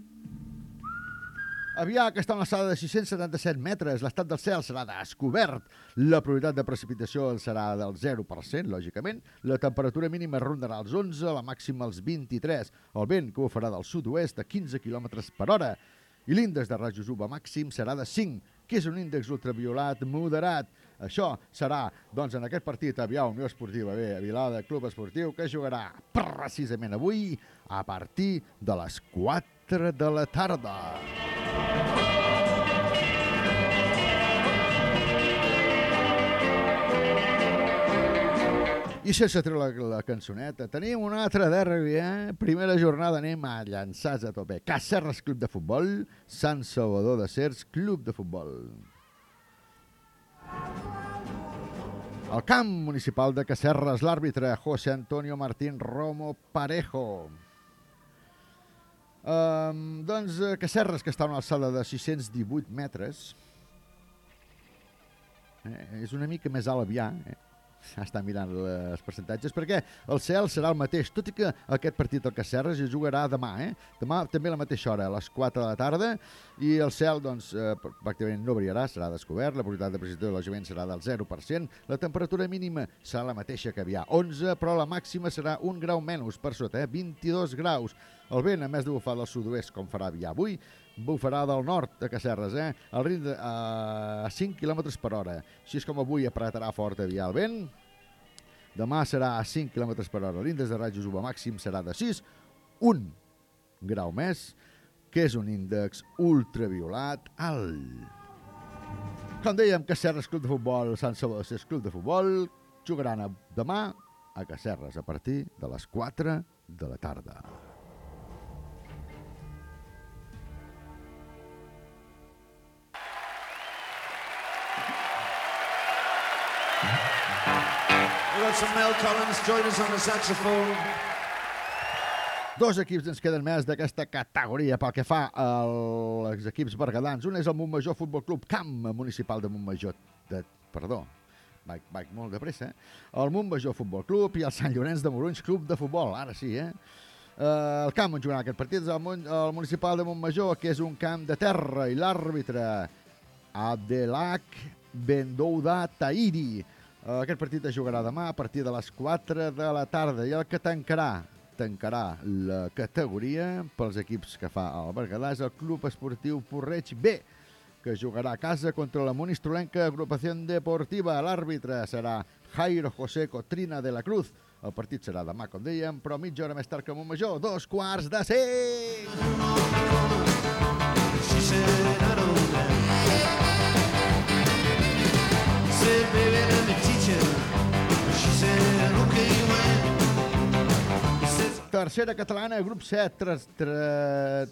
Avià, que està a una alçada de 677 metres, l'estat del cel serà descobert. La probabilitat de precipitació serà del 0%, lògicament. La temperatura mínima rondarà els 11, la màxima els 23. El vent que ho farà del sud-oest a 15 km per hora. I l'índex de rajos UVA màxim serà de 5, que és un índex ultraviolat moderat. Això serà, doncs, en aquest partit Avià Unió Esportiva B, a Vilada Club Esportiu, que jugarà precisament avui a partir de les 4 de la tarda. I sense treure la, la cançoneta, tenim un altre derbi, eh? Primera jornada anem a llançats a tope. Cacerres Club de Futbol, Sant Salvador de Cers Club de Futbol. Al camp municipal de Cacerres, l'àrbitre José Antonio Martín Romo Parejo. Um, doncs eh, Cacerres, que està a una alçada de 618 metres, eh, és una mica més alt avià, eh? Està mirant els percentatges, perquè el cel serà el mateix, tot i que aquest partit al Cacerres es jugarà demà, eh? Demà també a la mateixa hora, a les 4 de la tarda, i el cel, doncs, eh, pràcticament no variarà, serà descobert, la probabilitat de precipitació de l'alojament serà del 0%, la temperatura mínima serà la mateixa que havia, 11, però la màxima serà un grau menys per sota, eh? 22 graus. El vent, a més de bufar del sud-oest, com farà avui, bufarà del nord de Cacerres, eh? Al ritme de, a 5 km per hora. Així és com avui apretarà fort aviat el vent. Demà serà a 5 km per hora. L'índex de rajos UVA màxim serà de 6, un grau més, que és un índex ultraviolat alt. Com dèiem, Cacerres Club de Futbol, Sant Cés Club de Futbol, jugaran a, demà a Cacerres a partir de les 4 de la tarda. Some Mel Collins join us on the saxophone. Dos equips ens queden més d'aquesta categoria pel que fa als equips bergadans. Un és el Montmajor Futbol Club Camp Municipal de Montmajor. De, perdó, vaig, vaig molt de pressa. Eh? El Montmajor Futbol Club i el Sant Llorenç de Morunys Club de Futbol. Ara sí, eh? Uh, el camp on jugarà aquest partit és el, Mont, el Municipal de Montmajor, que és un camp de terra, i l'àrbitre Abdelak Bendouda Tahiri. Uh, aquest partit es jugarà demà a partir de les 4 de la tarda i el que tancarà tancarà la categoria pels equips que fa el Berguedà és el Club Esportiu Porreig B que jugarà a casa contra la Monistrolenca Agrupació Deportiva. L'àrbitre serà Jairo José Cotrina de la Cruz. El partit serà demà, com dèiem, però mitja hora més tard que Montmajor, dos quarts de cinc! She Tercera catalana, grup 7, tres, tre...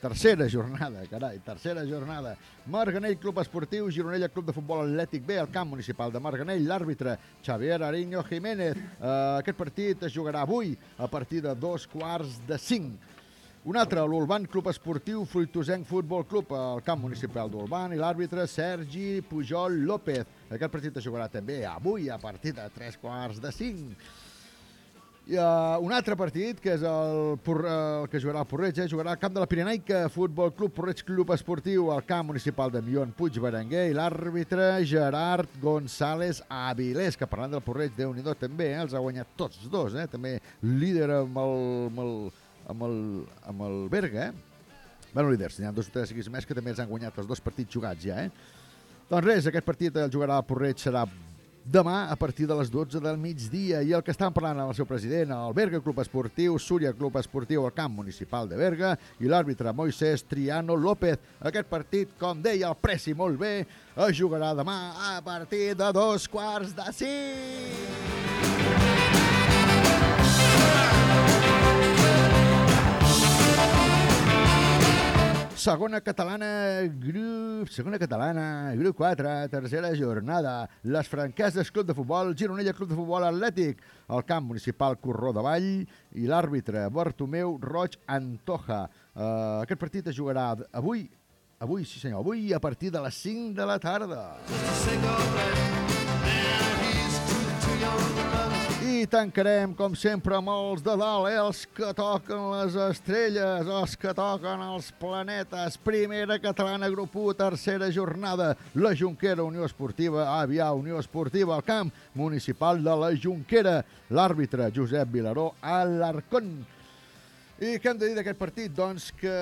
tercera jornada, carai, tercera jornada. Marganell Club Esportiu, Gironella Club de Futbol Atlètic B, al camp municipal de Marganell, l'àrbitre Xavier Ariño Jiménez. Uh, aquest partit es jugarà avui a partir de dos quarts de cinc. Un altre, l'Urban Club Esportiu Fruitosenc Futbol Club, al camp municipal d'Urban, i l'àrbitre Sergi Pujol López. Aquest partit es jugarà també avui a partir de tres quarts de cinc. I, uh, un altre partit, que és el, Por- el que jugarà el Porreig, eh? jugarà al camp de la Pirenaica Futbol Club Porreig Club Esportiu al camp municipal de Mion Puig Berenguer i l'àrbitre Gerard González Avilés, que parlant del Porreig, déu nhi també, eh? els ha guanyat tots dos, eh? també líder amb el, amb el, amb el, amb el Berga, eh? Bueno, líders, n'hi ha dos o tres equips més que també els han guanyat els dos partits jugats ja, eh? Doncs res, aquest partit el jugarà el Porreig serà demà a partir de les 12 del migdia i el que estan parlant amb el seu president, el Berga Club Esportiu, Súria Club Esportiu al camp municipal de Berga i l'àrbitre Moisés Triano López. Aquest partit, com deia el Preci molt bé, es jugarà demà a partir de dos quarts de cinc. Segona catalana, grup, segona catalana, grup 4, tercera jornada. Les franqueses Club de Futbol, Gironella Club de Futbol Atlètic, el camp municipal Corró de Vall i l'àrbitre Bartomeu Roig Antoja. Uh, aquest partit es jugarà avui, avui, sí senyor, avui a partir de les 5 de la tarda. Tancarem, com sempre, els de dalt, eh? els que toquen les estrelles, els que toquen els planetes. Primera catalana, grup 1, tercera jornada. La Junquera, Unió Esportiva, Avià, Unió Esportiva, al camp municipal de la Junquera. L'àrbitre, Josep Vilaró, Alarcón. I què hem de dir d'aquest partit? Doncs que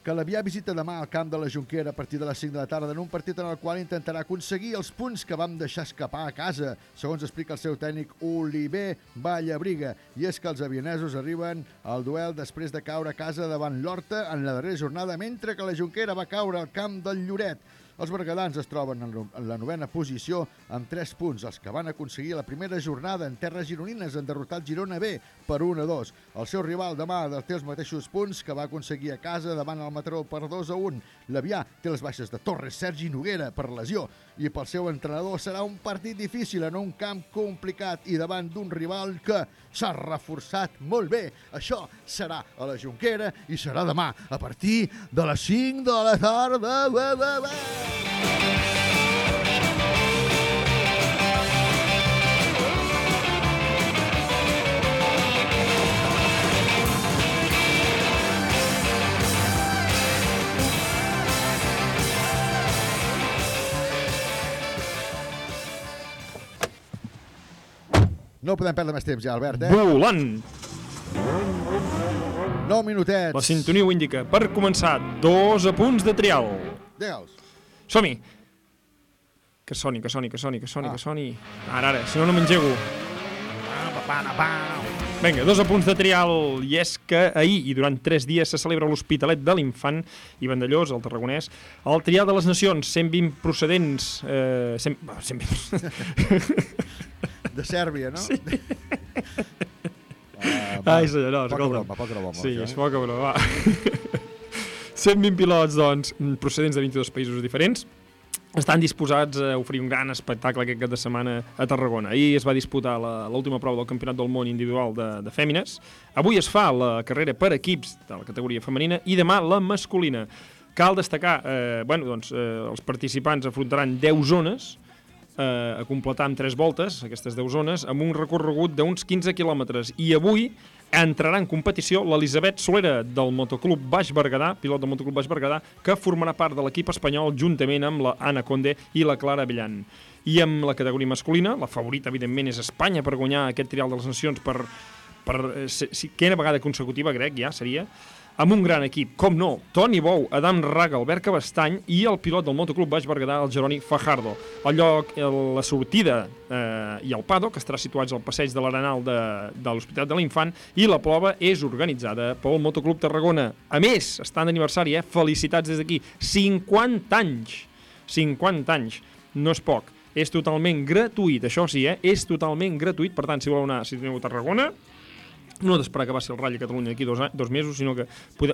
que l'Avià visita demà al camp de la Junquera a partir de les 5 de la tarda en un partit en el qual intentarà aconseguir els punts que vam deixar escapar a casa, segons explica el seu tècnic Oliver Vallabriga. I és que els avianesos arriben al duel després de caure a casa davant l'Horta en la darrera jornada, mentre que la Junquera va caure al camp del Lloret. Els bergadans es troben en la novena posició amb 3 punts, els que van aconseguir la primera jornada en terres gironines en derrotar el Girona B per 1 a 2. El seu rival demà té els mateixos punts que va aconseguir a casa davant el Mataró per 2 a 1. L'Avià té les baixes de Torres Sergi Noguera per lesió i pel seu entrenador serà un partit difícil en un camp complicat i davant d'un rival que s'ha reforçat molt bé. Això serà a la Junquera i serà demà a partir de les 5 de la tarda. Ba, ba, ba. No podem perdre més temps ja, Albert, eh? Volant! 9 minutets. La sintonia ho indica. Per començar, dos apunts de trial. Digue'ls. Som-hi! Que soni, que soni, que soni, que soni, Ah. que soni. Ara, ara, si no, no m'engego. Vinga, dos apunts de trial, i és que ahir i durant tres dies se celebra l'Hospitalet de l'Infant i Vandellós, el Tarragonès, el trial de les nacions, 120 procedents... Eh, 100, bueno, 120... De Sèrbia, no? Sí. Ah, Ai, senyor, no, poca broma, poca broma, Sí, això, és eh? poca broma, va. 120 pilots, doncs, procedents de 22 països diferents, estan disposats a oferir un gran espectacle aquest cap de setmana a Tarragona. Ahir es va disputar l'última prova del Campionat del Món individual de, de fèmines. Avui es fa la carrera per equips de la categoria femenina i demà la masculina. Cal destacar, eh, bueno, doncs, eh, els participants afrontaran 10 zones, eh, a completar amb 3 voltes, aquestes 10 zones, amb un recorregut d'uns 15 quilòmetres. I avui entrarà en competició l'Elisabet Solera del Motoclub Baix Berguedà, pilot del Motoclub Baix Berguedà, que formarà part de l'equip espanyol juntament amb la Anna Conde i la Clara Bellan. I amb la categoria masculina, la favorita, evidentment, és Espanya per guanyar aquest trial de les nacions per, per eh, si, si, quina vegada consecutiva, crec, ja seria, amb un gran equip, com no, Toni Bou, Adam Raga, Albert Cabestany i el pilot del Motoclub Baix Berguedà, el Jeroni Fajardo. El lloc, la sortida eh, i el paddock estarà situats al passeig de l'Arenal de, de l'Hospitalet de l'Infant i la prova és organitzada pel Motoclub Tarragona. A més, està en aniversari, eh? Felicitats des d'aquí. 50 anys! 50 anys. No és poc. És totalment gratuït, això sí, eh? És totalment gratuït, per tant, si voleu anar, si teniu a Tarragona, no d'esperar que passi el Rally a Catalunya d'aquí dos, dos mesos, sinó que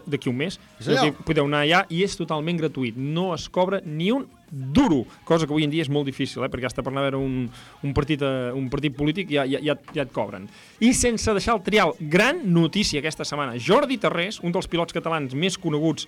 d'aquí un mes, Sí, podeu anar allà i és totalment gratuït. No es cobra ni un duro, cosa que avui en dia és molt difícil, eh? perquè hasta per anar a veure un, un, partit, eh, un partit polític ja, ja, ja, ja et cobren. I sense deixar el trial, gran notícia aquesta setmana. Jordi Terrés, un dels pilots catalans més coneguts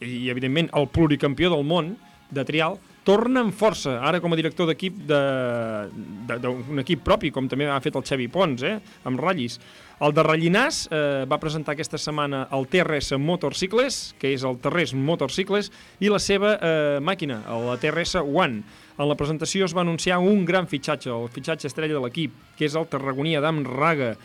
i, evidentment, el pluricampió del món de trial, torna amb força, ara com a director d'equip de- de- d'un equip propi, com també ha fet el Xevi Pons, eh, amb ratllis. El de Rellinàs eh, va presentar aquesta setmana el TRS Motorcycles, que és el Terrés Motorcycles, i la seva eh, màquina, la TRS One. En la presentació es va anunciar un gran fitxatge, el fitxatge estrella de l'equip, que és el tarragoní Adam Raga,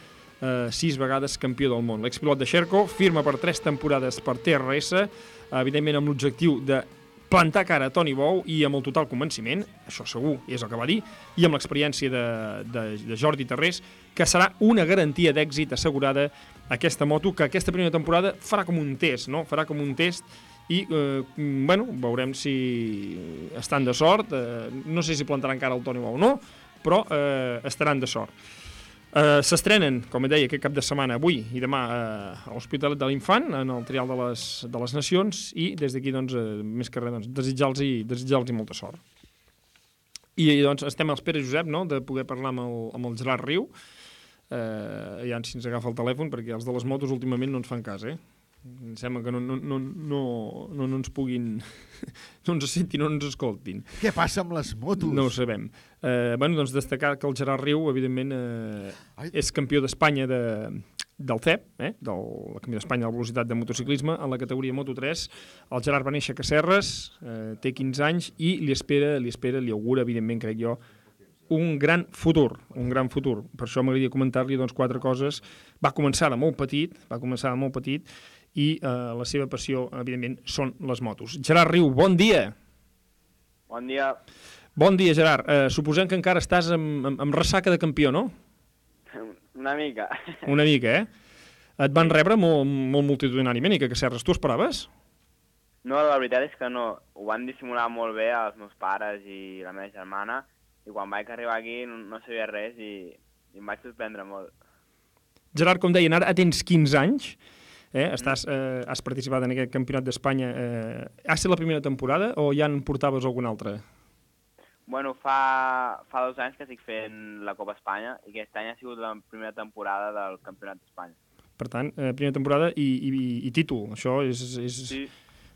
eh, sis vegades campió del món. L'expilot de Sherco firma per tres temporades per TRS, evidentment amb l'objectiu de plantar cara a Toni Bou i amb el total convenciment, això segur, és el que va dir, i amb l'experiència de, de, de Jordi Terrés, que serà una garantia d'èxit assegurada aquesta moto, que aquesta primera temporada farà com un test, no? Farà com un test i, eh, bueno, veurem si estan de sort, eh, no sé si plantaran cara al Toni Bou o no, però eh, estaran de sort. Uh, S'estrenen, com deia, aquest cap de setmana, avui i demà uh, a l'Hospitalet de l'Infant, en el Trial de les, de les Nacions, i des d'aquí, doncs, uh, més que res, doncs, desitjar-los desitjar molta sort. I, doncs, estem a l'espera, Josep, no?, de poder parlar amb el, amb el Gerard Riu, uh, ja si ens agafa el telèfon, perquè els de les motos últimament no ens fan cas, eh? Em sembla que no, no, no, no, no, no ens puguin... no ens sentin, no ens escoltin. Què passa amb les motos? No ho sabem. Eh, bueno, doncs destacar que el Gerard Riu, evidentment, eh, és campió d'Espanya de, del CEP, eh, del campió d'Espanya de velocitat de motociclisme, en la categoria Moto3. El Gerard va néixer a Cacerres, eh, té 15 anys i li espera, li espera, li augura, evidentment, crec jo, un gran futur, un gran futur. Per això m'agradaria comentar-li doncs, quatre coses. Va començar de molt petit, va començar de molt petit, i eh, la seva passió, evidentment, són les motos. Gerard Riu, bon dia! Bon dia. Bon dia, Gerard. Eh, suposem que encara estàs amb, amb, amb ressaca de campió, no? Una mica. Una mica, eh? Et van rebre molt, molt multitudinàriament i que Cacerres tu esperaves? No, la veritat és que no. Ho van dissimular molt bé els meus pares i la meva germana i quan vaig arribar aquí no, no sabia res i, i em vaig sorprendre molt. Gerard, com deien, ara tens 15 anys, eh? Estàs, eh, has participat en aquest campionat d'Espanya. Eh, ha estat la primera temporada o ja en portaves alguna altra? Bueno, fa, fa dos anys que estic fent la Copa Espanya i aquest any ha sigut la primera temporada del Campionat d'Espanya. Per tant, eh, primera temporada i, i, i títol. Això és... és... Sí.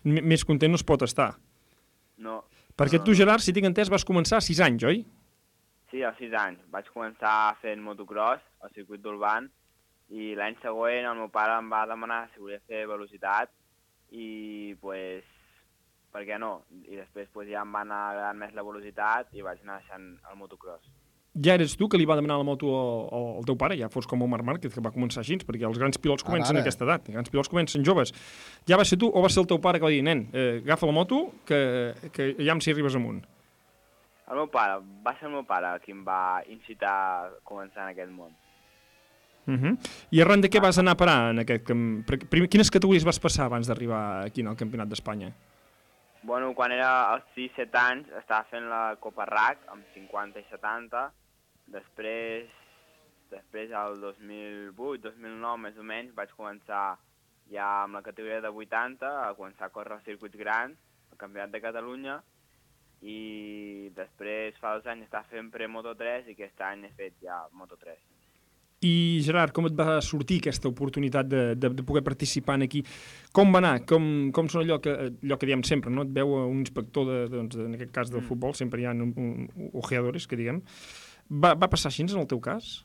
Més content no es pot estar. No. Perquè no, tu, Gerard, si tinc entès, vas començar a 6 anys, oi? Sí, als 6 anys. Vaig començar fent motocross al circuit d'Urban i l'any següent el meu pare em va demanar si volia fer velocitat i pues, per què no? I després pues, ja em va anar agradant més la velocitat i vaig anar deixant el motocross. Ja eres tu que li va demanar la moto al, al teu pare, ja fos com Omar Márquez, que va començar així, perquè els grans pilots comencen ara. a aquesta edat, els grans pilots comencen joves. Ja va ser tu o va ser el teu pare que va dir, nen, eh, agafa la moto, que, que ja em si arribes amunt. El meu pare, va ser el meu pare qui em va incitar a començar en aquest món. Uh -huh. I arran de què vas anar a parar en aquest camp? Quines categories vas passar abans d'arribar aquí el Campionat d'Espanya? Bueno, quan era als 6-7 anys estava fent la Copa RAC amb 50 i 70. Després, després al 2008-2009 més o menys, vaig començar ja amb la categoria de 80 a començar a córrer circuits grans, al Campionat de Catalunya, i després fa dos anys estava fent pre-Moto 3 i aquest any he fet ja Moto 3. I Gerard, com et va sortir aquesta oportunitat de, de, de poder participar aquí? Com va anar? Com, com són allò que, allò que diem sempre, no? Et veu un inspector, de, doncs, en aquest cas del futbol, sempre hi ha un, un, ojeadores, que diguem. Va, va passar així en el teu cas?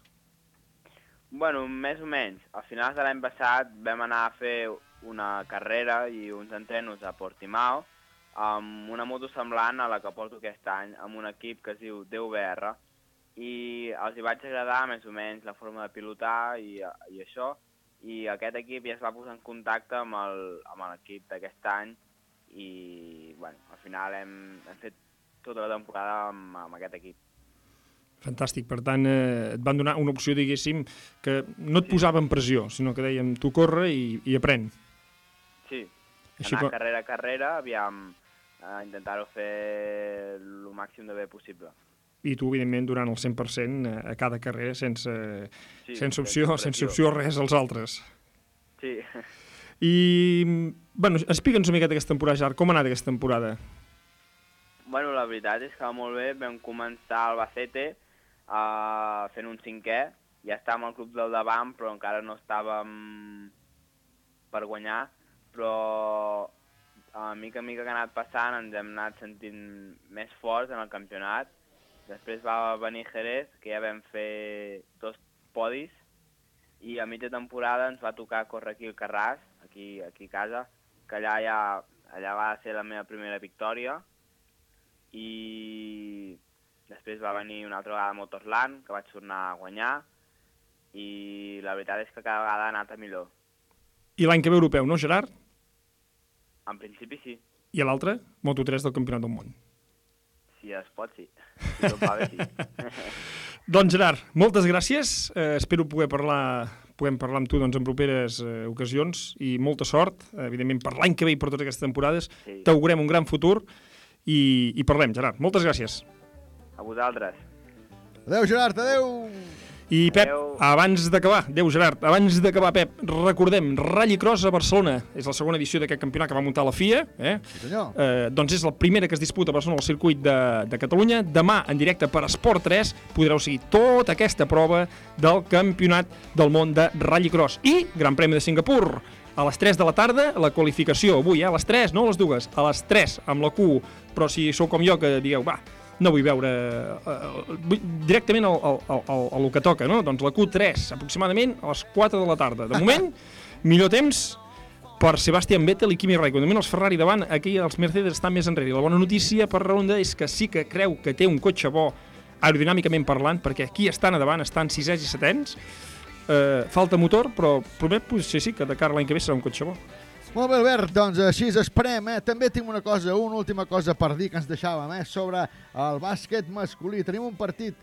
Bueno, més o menys. A finals de l'any passat vam anar a fer una carrera i uns entrenos a Portimao amb una moto semblant a la que porto aquest any, amb un equip que es diu DVR, i els hi vaig agradar més o menys la forma de pilotar i, i això, i aquest equip ja es va posar en contacte amb l'equip d'aquest any i, bueno, al final hem, hem fet tota la temporada amb, amb aquest equip. Fantàstic, per tant, eh, et van donar una opció, diguéssim, que no et posava en pressió, sinó que dèiem, tu corre i, i aprèn. Sí, Així anar que- carrera a carrera, aviam, eh, intentar-ho fer el màxim de bé possible. I tu, evidentment, donant el 100% a cada carrera sense, Sí, sense opció, sense opció a res als altres. Sí. I, bueno, explica'ns una miqueta aquesta temporada, Gerard. Com ha anat aquesta temporada? Bueno, la veritat és que va molt bé. Vam començar al Albacete uh, fent un cinquè. Ja estàvem al club del davant, però encara no estàvem per guanyar. Però a mica a mica que ha anat passant ens hem anat sentint més forts en el campionat. Després va venir Jerez, que ja vam fer dos podis, i a mitja temporada ens va tocar córrer aquí al Carràs, aquí, aquí a casa, que allà, ja, allà va ser la meva primera victòria, i després va venir una altra vegada Motorland, que vaig tornar a guanyar, i la veritat és que cada vegada ha anat a millor. I l'any que ve europeu, no, Gerard? En principi sí, I l'altre, Moto3 del Campionat del Món. Si es pot sí. Si tot va bé sí. Doncs, Gerard, moltes gràcies. Eh, espero poder parlar puguem parlar amb tu doncs, en properes eh, ocasions i molta sort, evidentment, per l'any que ve i per totes aquestes temporades. Sí. T'augurem un gran futur i, i parlem, Gerard. Moltes gràcies. A vosaltres. Adéu, Gerard, adéu! I Pep, abans d'acabar, Déu Gerard, abans d'acabar, Pep, recordem, Rallycross a Barcelona, és la segona edició d'aquest campionat que va muntar la FIA, eh? Sí, senyor. Eh, doncs és la primera que es disputa a Barcelona al circuit de, de Catalunya. Demà, en directe per Esport 3, podreu seguir tota aquesta prova del campionat del món de Rallycross. I Gran Premi de Singapur, a les 3 de la tarda, la qualificació, avui, eh? a les 3, no a les dues, a les 3, amb la Q, però si sou com jo, que dieu, va, no vull veure eh, vull directament al, al, al, al, al que toca, no? Doncs la Q3, aproximadament a les 4 de la tarda. De moment, millor temps per Sebastian Vettel i Kimi Raikkonen. De moment els Ferrari davant, aquí els Mercedes estan més enrere. La bona notícia per Ronda és que sí que creu que té un cotxe bo aerodinàmicament parlant, perquè aquí estan a davant, estan sisès i setens. Eh, falta motor, però promet potser sí que de cara l'any que ve serà un cotxe bo. Molt bé, Albert, doncs així esperem. Eh? També tinc una cosa, una última cosa per dir que ens deixàvem, eh? sobre el bàsquet masculí. Tenim un partit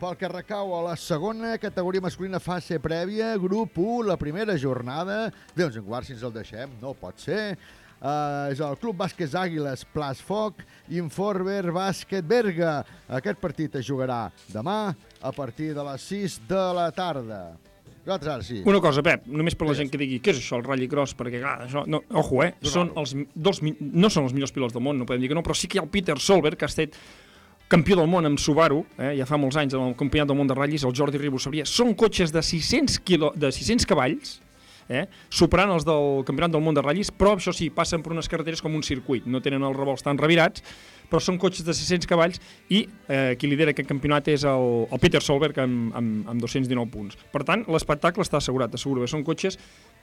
pel que recau a la segona categoria masculina fase prèvia, grup 1, la primera jornada. Déu en guard si ens el deixem, no pot ser. eh, és el Club Bàsquet Àguiles Plas Foc Informer Bàsquet Berga. Aquest partit es jugarà demà a partir de les 6 de la tarda. Nosaltres ara sí. Una cosa, Pep, només per la gent que digui què és això, el rallycross, perquè, clar, això, no, ojo, eh, són els, dels, mi- no són els millors pilots del món, no podem dir que no, però sí que hi ha el Peter Solberg, que ha estat campió del món amb Subaru, eh, ja fa molts anys en el campionat del món de ratllis, el Jordi Ribó sabria, són cotxes de 600, quilo, de 600 cavalls, eh, superant els del campionat del món de ratllis, però això sí, passen per unes carreteres com un circuit, no tenen els revolts tan revirats, però són cotxes de 600 cavalls i eh, qui lidera aquest campionat és el, el Peter Solberg amb, amb, amb 219 punts. Per tant, l'espectacle està assegurat, asseguro que són cotxes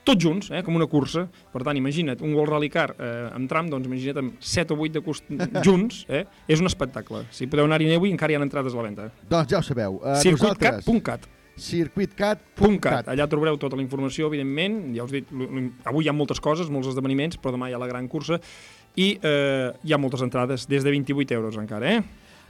tots junts, eh, com una cursa. Per tant, imagina't, un World Rally Car eh, amb tram, doncs imagina't amb 7 o 8 de cost... junts, eh, és un espectacle. Si podeu anar-hi avui, encara hi ha entrades a la venda. Doncs ja ho sabeu. Uh, Circuitcat.cat Circuitcat.cat Allà trobareu tota la informació, evidentment. Ja us dic, avui hi ha moltes coses, molts esdeveniments, però demà hi ha la gran cursa i eh, hi ha moltes entrades, des de 28 euros encara, eh?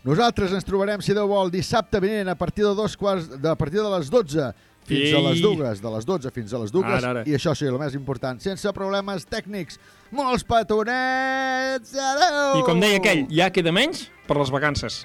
Nosaltres ens trobarem, si Déu vol, dissabte vinent a partir de dos quarts, de, a partir de les 12 fins a les Ei. dues, de les 12 fins a les dues, Ara, ara. i això sí, el més important, sense problemes tècnics. Molts petonets! Adéu! I com deia aquell, ja queda menys per les vacances.